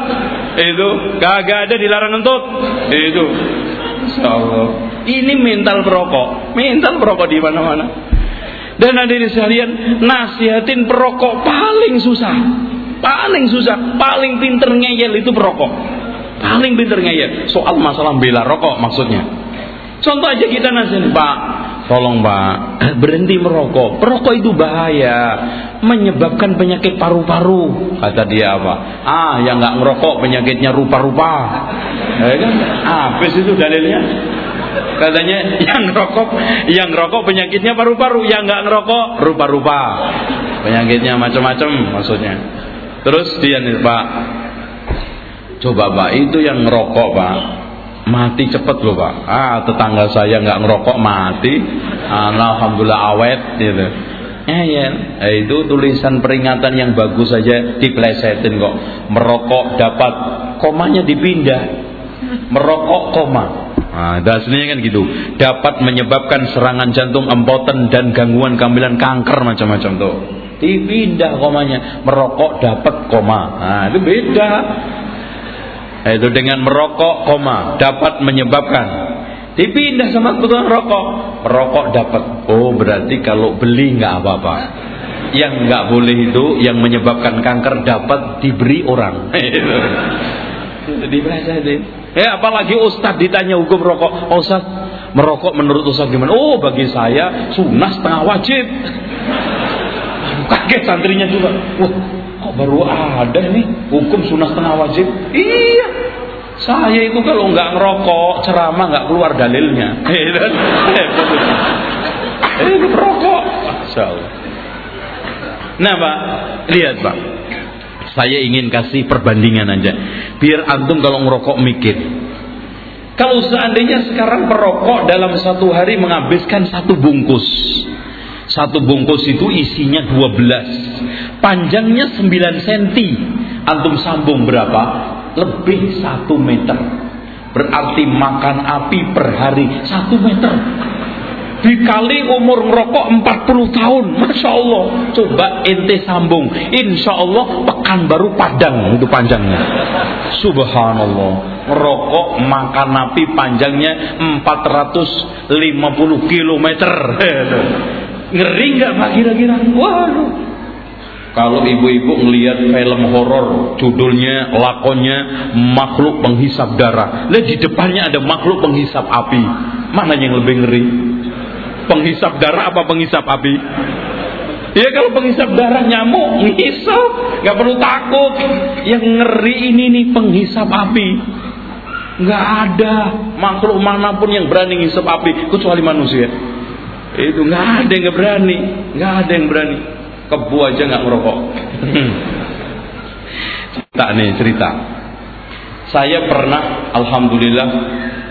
Itu kagak ada dilarang kentut. Itu. Allah ini mental perokok. Mental perokok di mana-mana. Dan hadirin sekalian nasihatin perokok paling susah. Paling susah paling pinter ngeyel itu perokok. Paling pinter ngeyel. Soal masalah bela rokok maksudnya. Contoh aja kita nasihatin pak tolong Pak, *clears throat* berhenti merokok. Perokok itu bahaya, menyebabkan penyakit paru-paru. Kata dia apa? Ah, yang nggak ngerokok penyakitnya rupa-rupa. Ya kan? Habis itu dalilnya. Katanya *laughs* yang ngerokok, yang ngerokok penyakitnya paru-paru, yang nggak ngerokok rupa-rupa. Penyakitnya macam-macam maksudnya. Terus dia nih Pak, coba Pak itu yang ngerokok Pak, mati cepet loh pak. Ah tetangga saya nggak ngerokok mati. Ah, alhamdulillah awet gitu. Eh ya eh, itu tulisan peringatan yang bagus saja diplesetin kok. Merokok dapat komanya dipindah. Merokok koma. Nah, aslinya kan gitu. Dapat menyebabkan serangan jantung, empoten dan gangguan kehamilan, kanker macam-macam tuh. Dipindah komanya, merokok dapat koma. Nah, itu beda itu dengan merokok koma dapat menyebabkan. Dipindah sama tukang rokok. Merokok dapat. Oh berarti kalau beli nggak apa-apa. Yang nggak boleh itu yang menyebabkan kanker dapat diberi orang. *laughs* Jadi bahasa ya apalagi ustadz ditanya hukum rokok. Oh, ustadz merokok menurut ustadz gimana? Oh bagi saya sunnah setengah wajib. *laughs* Kaget santrinya juga. Wah kok baru ada nih hukum sunnah setengah wajib. Iya. Saya itu kalau nggak ngerokok ceramah nggak keluar dalilnya. *laughs* Ini merokok nah pak lihat pak. Saya ingin kasih perbandingan aja. Biar antum kalau ngerokok mikir. Kalau seandainya sekarang perokok dalam satu hari menghabiskan satu bungkus. Satu bungkus itu isinya 12 Panjangnya 9 cm Antum sambung berapa? Lebih 1 meter. Berarti makan api per hari 1 meter. Dikali umur ngerokok 40 tahun. Masya Allah. Coba ente sambung. Insya Allah pekan baru padang Itu panjangnya. Subhanallah. Ngerokok makan api panjangnya 450 kilometer. *laughs* Ngeri nggak Pak kira-kira? Waduh. Kalau ibu-ibu ngelihat film horor, judulnya, lakonnya makhluk penghisap darah. Lihat di depannya ada makhluk penghisap api. Mana yang lebih ngeri? Penghisap darah apa penghisap api? Ya kalau penghisap darah nyamuk ngisap, nggak perlu takut. Yang ngeri ini nih penghisap api. Nggak ada makhluk mana pun yang berani ngisap api kecuali manusia. Itu nggak ada yang berani, nggak ada yang berani. Kebu aja nggak merokok. cerita nih cerita. Saya pernah, alhamdulillah,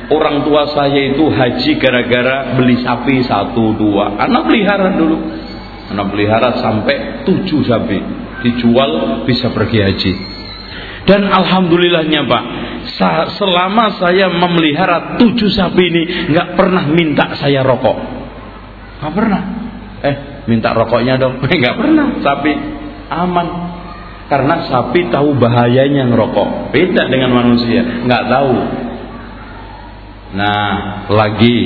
orang tua saya itu haji gara-gara beli sapi satu dua. Anak pelihara dulu, anak pelihara sampai tujuh sapi dijual bisa pergi haji. Dan alhamdulillahnya pak, selama saya memelihara tujuh sapi ini nggak pernah minta saya rokok. Gak pernah. Eh, minta rokoknya dong. *laughs* Gak pernah. Sapi aman. Karena sapi tahu bahayanya ngerokok. Beda dengan manusia. Gak tahu. Nah, lagi.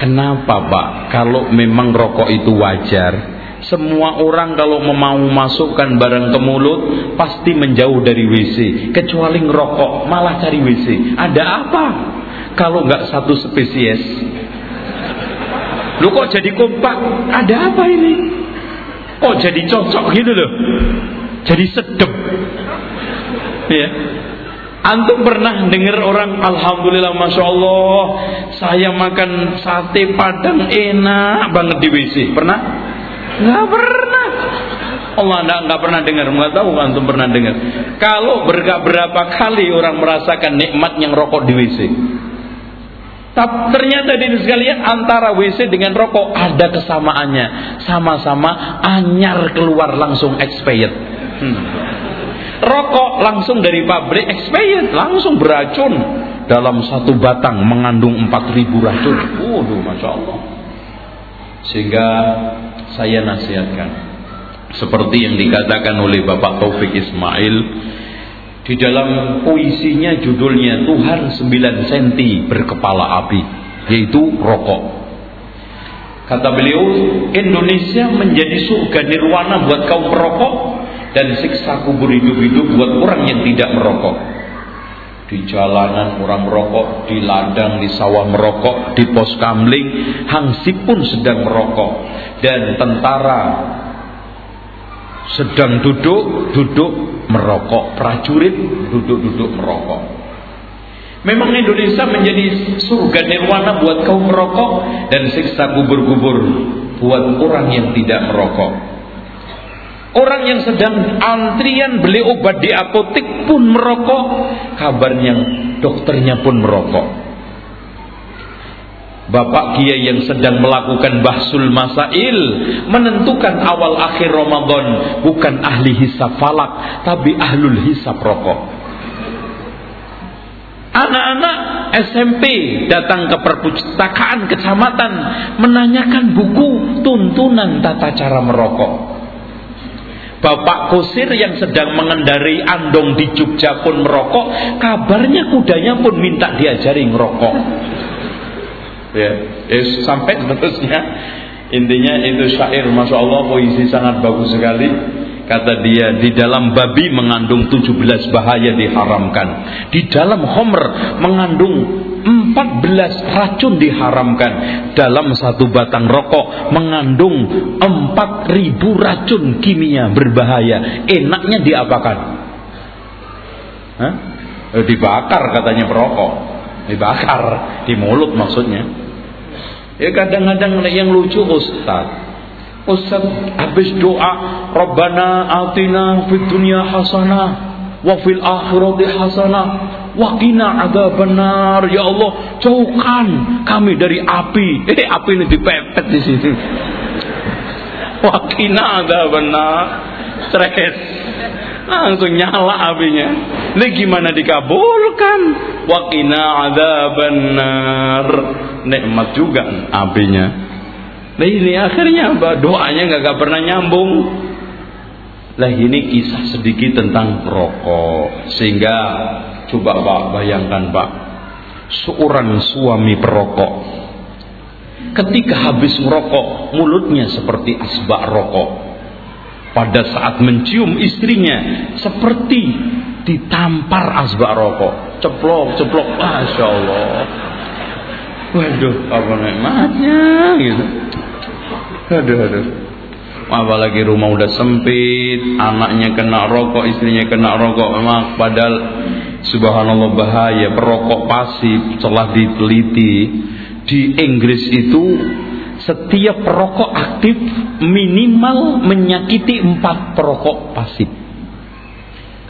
Kenapa Pak? Kalau memang rokok itu wajar. Semua orang kalau mau masukkan barang ke mulut pasti menjauh dari WC. Kecuali ngerokok malah cari WC. Ada apa? Kalau nggak satu spesies Lu kok jadi kompak? Ada apa ini? Kok jadi cocok gitu loh? Jadi sedep. Ya. Antum pernah dengar orang Alhamdulillah Masya Allah Saya makan sate padang enak banget di WC Pernah? Nggak pernah Allah enggak, enggak pernah dengar Nggak tahu antum pernah dengar Kalau berapa kali orang merasakan nikmat yang rokok di WC tapi ternyata di sekalian antara WC dengan rokok ada kesamaannya. Sama-sama anyar keluar langsung expired. Hmm. Rokok langsung dari pabrik expired, langsung beracun. Dalam satu batang mengandung 4000 racun. Waduh, Masya Allah. Sehingga saya nasihatkan. Seperti yang dikatakan oleh Bapak Taufik Ismail di dalam puisinya judulnya Tuhan 9 cm berkepala api yaitu rokok. Kata beliau, Indonesia menjadi surga nirwana buat kaum perokok dan siksa kubur hidup-hidup buat orang yang tidak merokok. di jalanan orang merokok, di ladang, di sawah merokok, di pos kamling, Hangsi pun sedang merokok. Dan tentara sedang duduk, duduk merokok. Prajurit duduk-duduk merokok. Memang Indonesia menjadi surga nirwana buat kaum merokok dan siksa gubur-gubur buat orang yang tidak merokok. Orang yang sedang antrian beli obat di apotek pun merokok. Kabarnya dokternya pun merokok. Bapak Kiai yang sedang melakukan bahsul masail menentukan awal akhir Ramadan bukan ahli hisab falak tapi ahlul hisab rokok. Anak-anak SMP datang ke perpustakaan kecamatan menanyakan buku tuntunan tata cara merokok. Bapak kusir yang sedang mengendari andong di Jogja pun merokok, kabarnya kudanya pun minta diajari ngerokok. Ya, eh, sampai terusnya intinya itu syair, masya Allah puisi sangat bagus sekali. Kata dia di dalam babi mengandung 17 bahaya diharamkan. Di dalam homer mengandung 14 racun diharamkan. Dalam satu batang rokok mengandung 4000 racun kimia berbahaya. Enaknya diapakan? Hah? Eh, dibakar katanya perokok dibakar di mulut maksudnya ya kadang-kadang yang lucu Ustaz Ustaz habis doa Rabbana atina fid dunya hasanah wa fil akhirati hasanah Wakina ada benar ya Allah jauhkan kami dari api. *laughs* Eh api ini dipepet di sini. *laughs* Wakina ada benar. Stres. Langsung nyala apinya. Ini gimana dikabulkan? Wakina ada benar. Nikmat juga apinya. Nah ini akhirnya apa? Doanya nggak pernah nyambung. Lah ini kisah sedikit tentang rokok. Sehingga Coba Pak bayangkan Pak Seorang suami perokok Ketika habis merokok Mulutnya seperti asbak rokok Pada saat mencium istrinya Seperti ditampar asbak rokok. Ceplok, ceplok. Masya Allah. Waduh apa nikmatnya gitu. Aduh aduh. Apalagi rumah udah sempit, anaknya kena rokok, istrinya kena rokok, memang padahal subhanallah bahaya. Perokok pasif telah diteliti di Inggris itu setiap perokok aktif minimal menyakiti empat perokok pasif.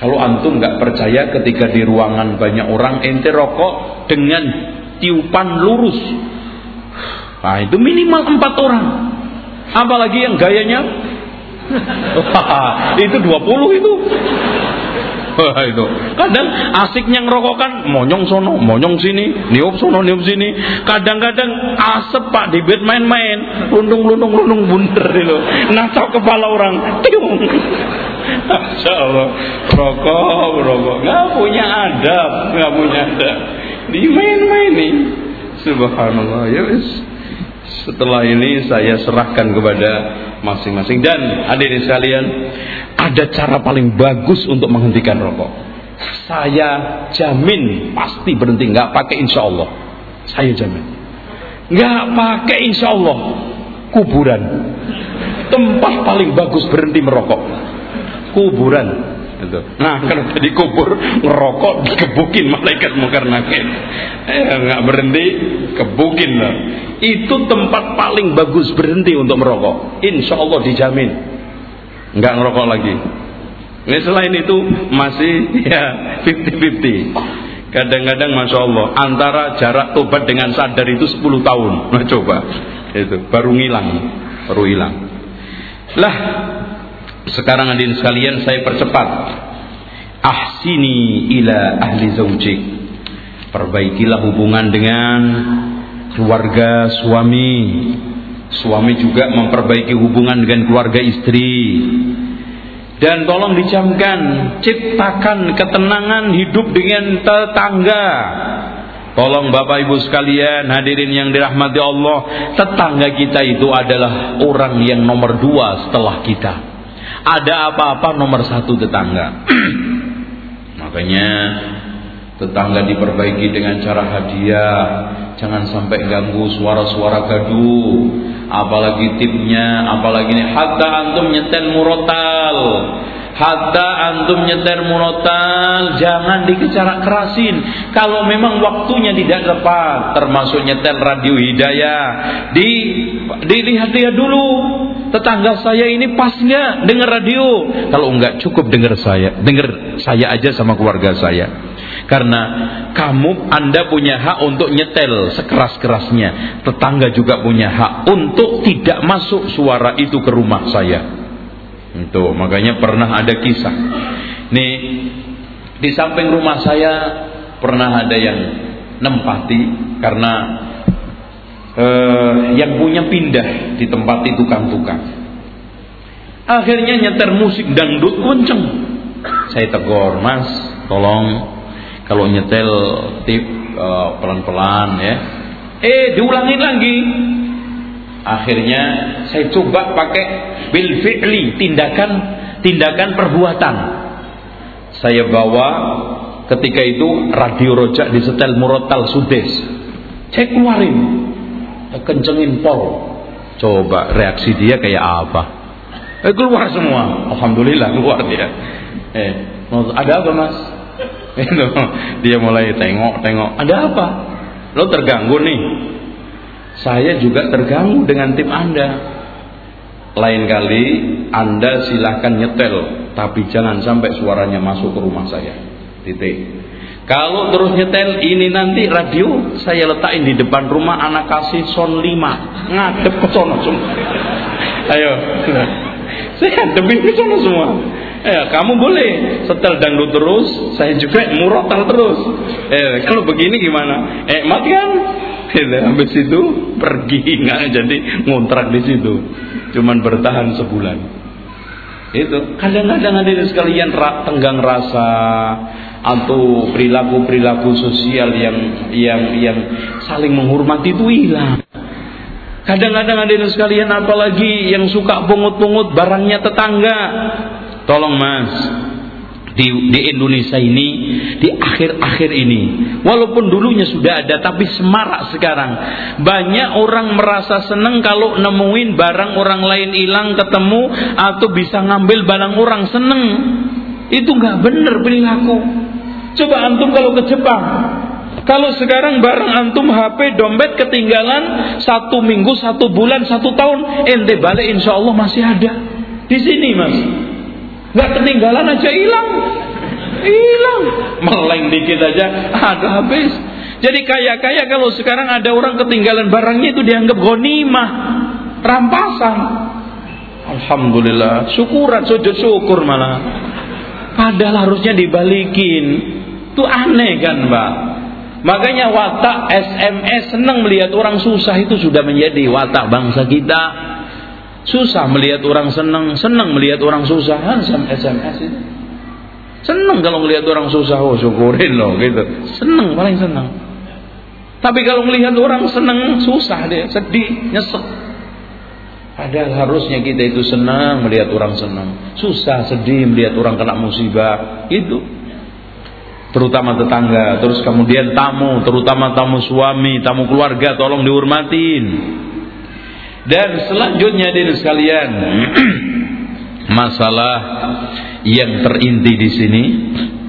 Kalau antum nggak percaya ketika di ruangan banyak orang ente rokok dengan tiupan lurus. Nah itu minimal empat orang. Apalagi yang gayanya? *laughs* Itu 20 itu Wah *laughs* itu. Kadang asiknya ngerokok kan monyong sono, monyong sini, niup sono, niup sini. Kadang-kadang asep Pak di bed main-main, lundung lundung lundung bunter itu. Nacau kepala orang. Tiung. *laughs* Masya Allah Rokok, rokok Nggak punya adab Nggak punya adab Dimain-main nih Subhanallah Ya wis setelah ini saya serahkan kepada masing-masing. Dan hadirin sekalian ada cara paling bagus untuk menghentikan rokok. Saya jamin pasti berhenti. Nggak pakai insya Allah. Saya jamin. Nggak pakai insya Allah. Kuburan. Tempat paling bagus berhenti merokok. Kuburan Gitu. Nah kalau tadi kubur ngerokok dikebukin malaikat mungkar nakir. Eh nggak berhenti kebukin lah. Itu tempat paling bagus berhenti untuk merokok. Insya Allah dijamin nggak ngerokok lagi. Ini selain itu masih *laughs* ya 50-50. Kadang-kadang Masya Allah Antara jarak tobat dengan sadar itu 10 tahun Nah coba itu Baru ngilang Baru hilang Lah sekarang hadirin sekalian saya percepat. Ahsini ila ahli zaujik. Perbaikilah hubungan dengan keluarga suami. Suami juga memperbaiki hubungan dengan keluarga istri. Dan tolong dicamkan, ciptakan ketenangan hidup dengan tetangga. Tolong Bapak Ibu sekalian, hadirin yang dirahmati Allah, tetangga kita itu adalah orang yang nomor dua setelah kita. Ada apa-apa nomor satu tetangga. *clears throat* Makanya Tetangga diperbaiki dengan cara hadiah, jangan sampai ganggu suara-suara gaduh, apalagi tipnya, apalagi ini hatta antum nyetel murotal. Hatta antum nyetel murotal jangan dikejar kerasin. Kalau memang waktunya tidak tepat, termasuk nyetel radio hidayah, di dilihat-lihat dulu tetangga saya ini pas nggak dengar radio. Kalau enggak cukup dengar saya, dengar saya aja sama keluarga saya. Karena kamu Anda punya hak untuk nyetel sekeras-kerasnya. Tetangga juga punya hak untuk tidak masuk suara itu ke rumah saya. Itu makanya pernah ada kisah. Nih di samping rumah saya pernah ada yang nempati karena eh, yang punya pindah di tempat itu tukang-tukang. Akhirnya nyeter musik dangdut kenceng. Saya tegur, Mas, tolong kalau nyetel tip eh, pelan-pelan ya. Eh, diulangin lagi. Akhirnya saya coba pakai bil fi'li, tindakan tindakan perbuatan. Saya bawa ketika itu radio rojak di setel Murotal Sudes. Saya keluarin, kencengin pol. Coba reaksi dia kayak apa? Eh, keluar semua. Alhamdulillah keluar dia. Eh, ada apa mas? *laughs* dia mulai tengok tengok. Ada apa? Lo terganggu nih? Saya juga terganggu dengan tim Anda. Lain kali Anda silahkan nyetel, tapi jangan sampai suaranya masuk ke rumah saya. Titik. Kalau terus nyetel ini nanti radio saya letakin di depan rumah anak kasih son 5 ngadep ke sono semua. Ayo. Saya hadepin ke sono semua. Eh, kamu boleh setel dangdut terus, saya juga murotal terus. Eh, kalau begini gimana? Eh, mati kan? Gitu. Habis itu pergi nggak jadi ngontrak di situ. Cuman bertahan sebulan. Itu kadang-kadang ada sekalian tenggang rasa atau perilaku-perilaku sosial yang yang yang saling menghormati itu hilang. Kadang-kadang ada sekalian apalagi yang suka pungut-pungut barangnya tetangga. Tolong Mas, di, di Indonesia ini di akhir-akhir ini walaupun dulunya sudah ada tapi semarak sekarang banyak orang merasa senang kalau nemuin barang orang lain hilang ketemu atau bisa ngambil barang orang seneng itu nggak bener perilaku coba antum kalau ke Jepang kalau sekarang barang antum HP dompet ketinggalan satu minggu satu bulan satu tahun ente balik insya Allah masih ada di sini mas Nggak ketinggalan aja hilang. Hilang. Meleng dikit aja ada habis. Jadi kaya-kaya kalau sekarang ada orang ketinggalan barangnya itu dianggap gonimah. Rampasan. Alhamdulillah. Syukuran, sujud syukur malah. Padahal harusnya dibalikin. Itu aneh kan mbak. Makanya watak SMS senang melihat orang susah itu sudah menjadi watak bangsa kita. Susah melihat orang senang, senang melihat orang susah. SMS itu. Senang kalau melihat orang susah, oh syukurin loh gitu. Senang, paling senang. Tapi kalau melihat orang senang, susah dia, sedih, nyesek. Padahal harusnya kita itu senang melihat orang senang. Susah, sedih melihat orang kena musibah. Itu. Terutama tetangga, terus kemudian tamu, terutama tamu suami, tamu keluarga, tolong dihormatin. Dan selanjutnya di sekalian *clears throat* masalah yang terinti di sini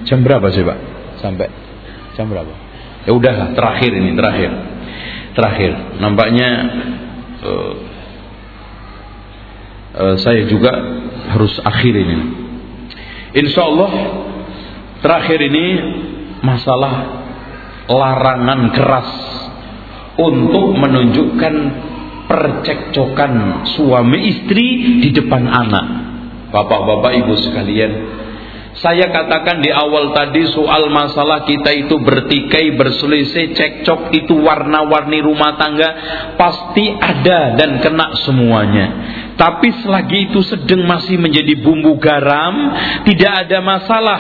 jam berapa sih Pak? Sampai jam berapa? Ya udah terakhir ini terakhir. Terakhir. Nampaknya uh, uh, saya juga harus akhir ini. Insya Allah terakhir ini masalah larangan keras untuk menunjukkan percekcokan suami istri di depan anak. Bapak-bapak ibu sekalian, saya katakan di awal tadi soal masalah kita itu bertikai, berselisih, cekcok itu warna-warni rumah tangga pasti ada dan kena semuanya. Tapi selagi itu sedang masih menjadi bumbu garam, tidak ada masalah.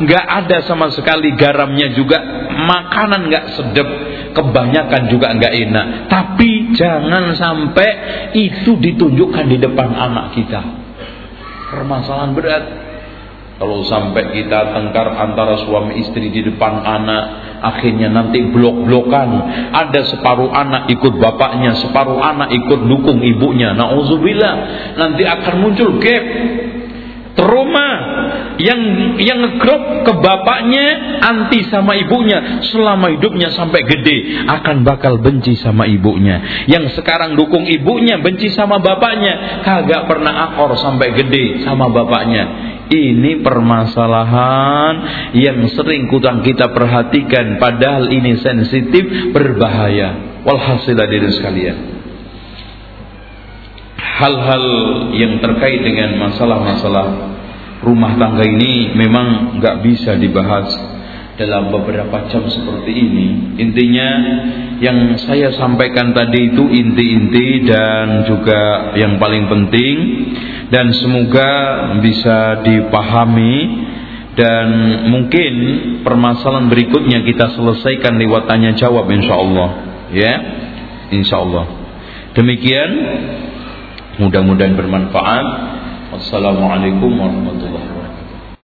Nggak ada sama sekali garamnya juga, makanan nggak sedap, kebanyakan juga nggak enak. Tapi jangan sampai itu ditunjukkan di depan anak kita. Permasalahan berat. Kalau sampai kita tengkar antara suami istri di depan anak, akhirnya nanti blok-blokan. Ada separuh anak ikut bapaknya, separuh anak ikut dukung ibunya. Nauzubillah, nanti akan muncul gap. Trauma yang yang ngegrop ke bapaknya anti sama ibunya. Selama hidupnya sampai gede akan bakal benci sama ibunya. Yang sekarang dukung ibunya benci sama bapaknya. Kagak pernah akor sampai gede sama bapaknya ini permasalahan yang sering kurang kita perhatikan padahal ini sensitif berbahaya walhasil hadirin sekalian hal-hal yang terkait dengan masalah-masalah rumah tangga ini memang nggak bisa dibahas dalam beberapa jam seperti ini. Intinya yang saya sampaikan tadi itu inti-inti dan juga yang paling penting dan semoga bisa dipahami dan mungkin permasalahan berikutnya kita selesaikan lewat tanya jawab insyaallah ya. Insyaallah. Demikian mudah-mudahan bermanfaat. Wassalamualaikum warahmatullahi wabarakatuh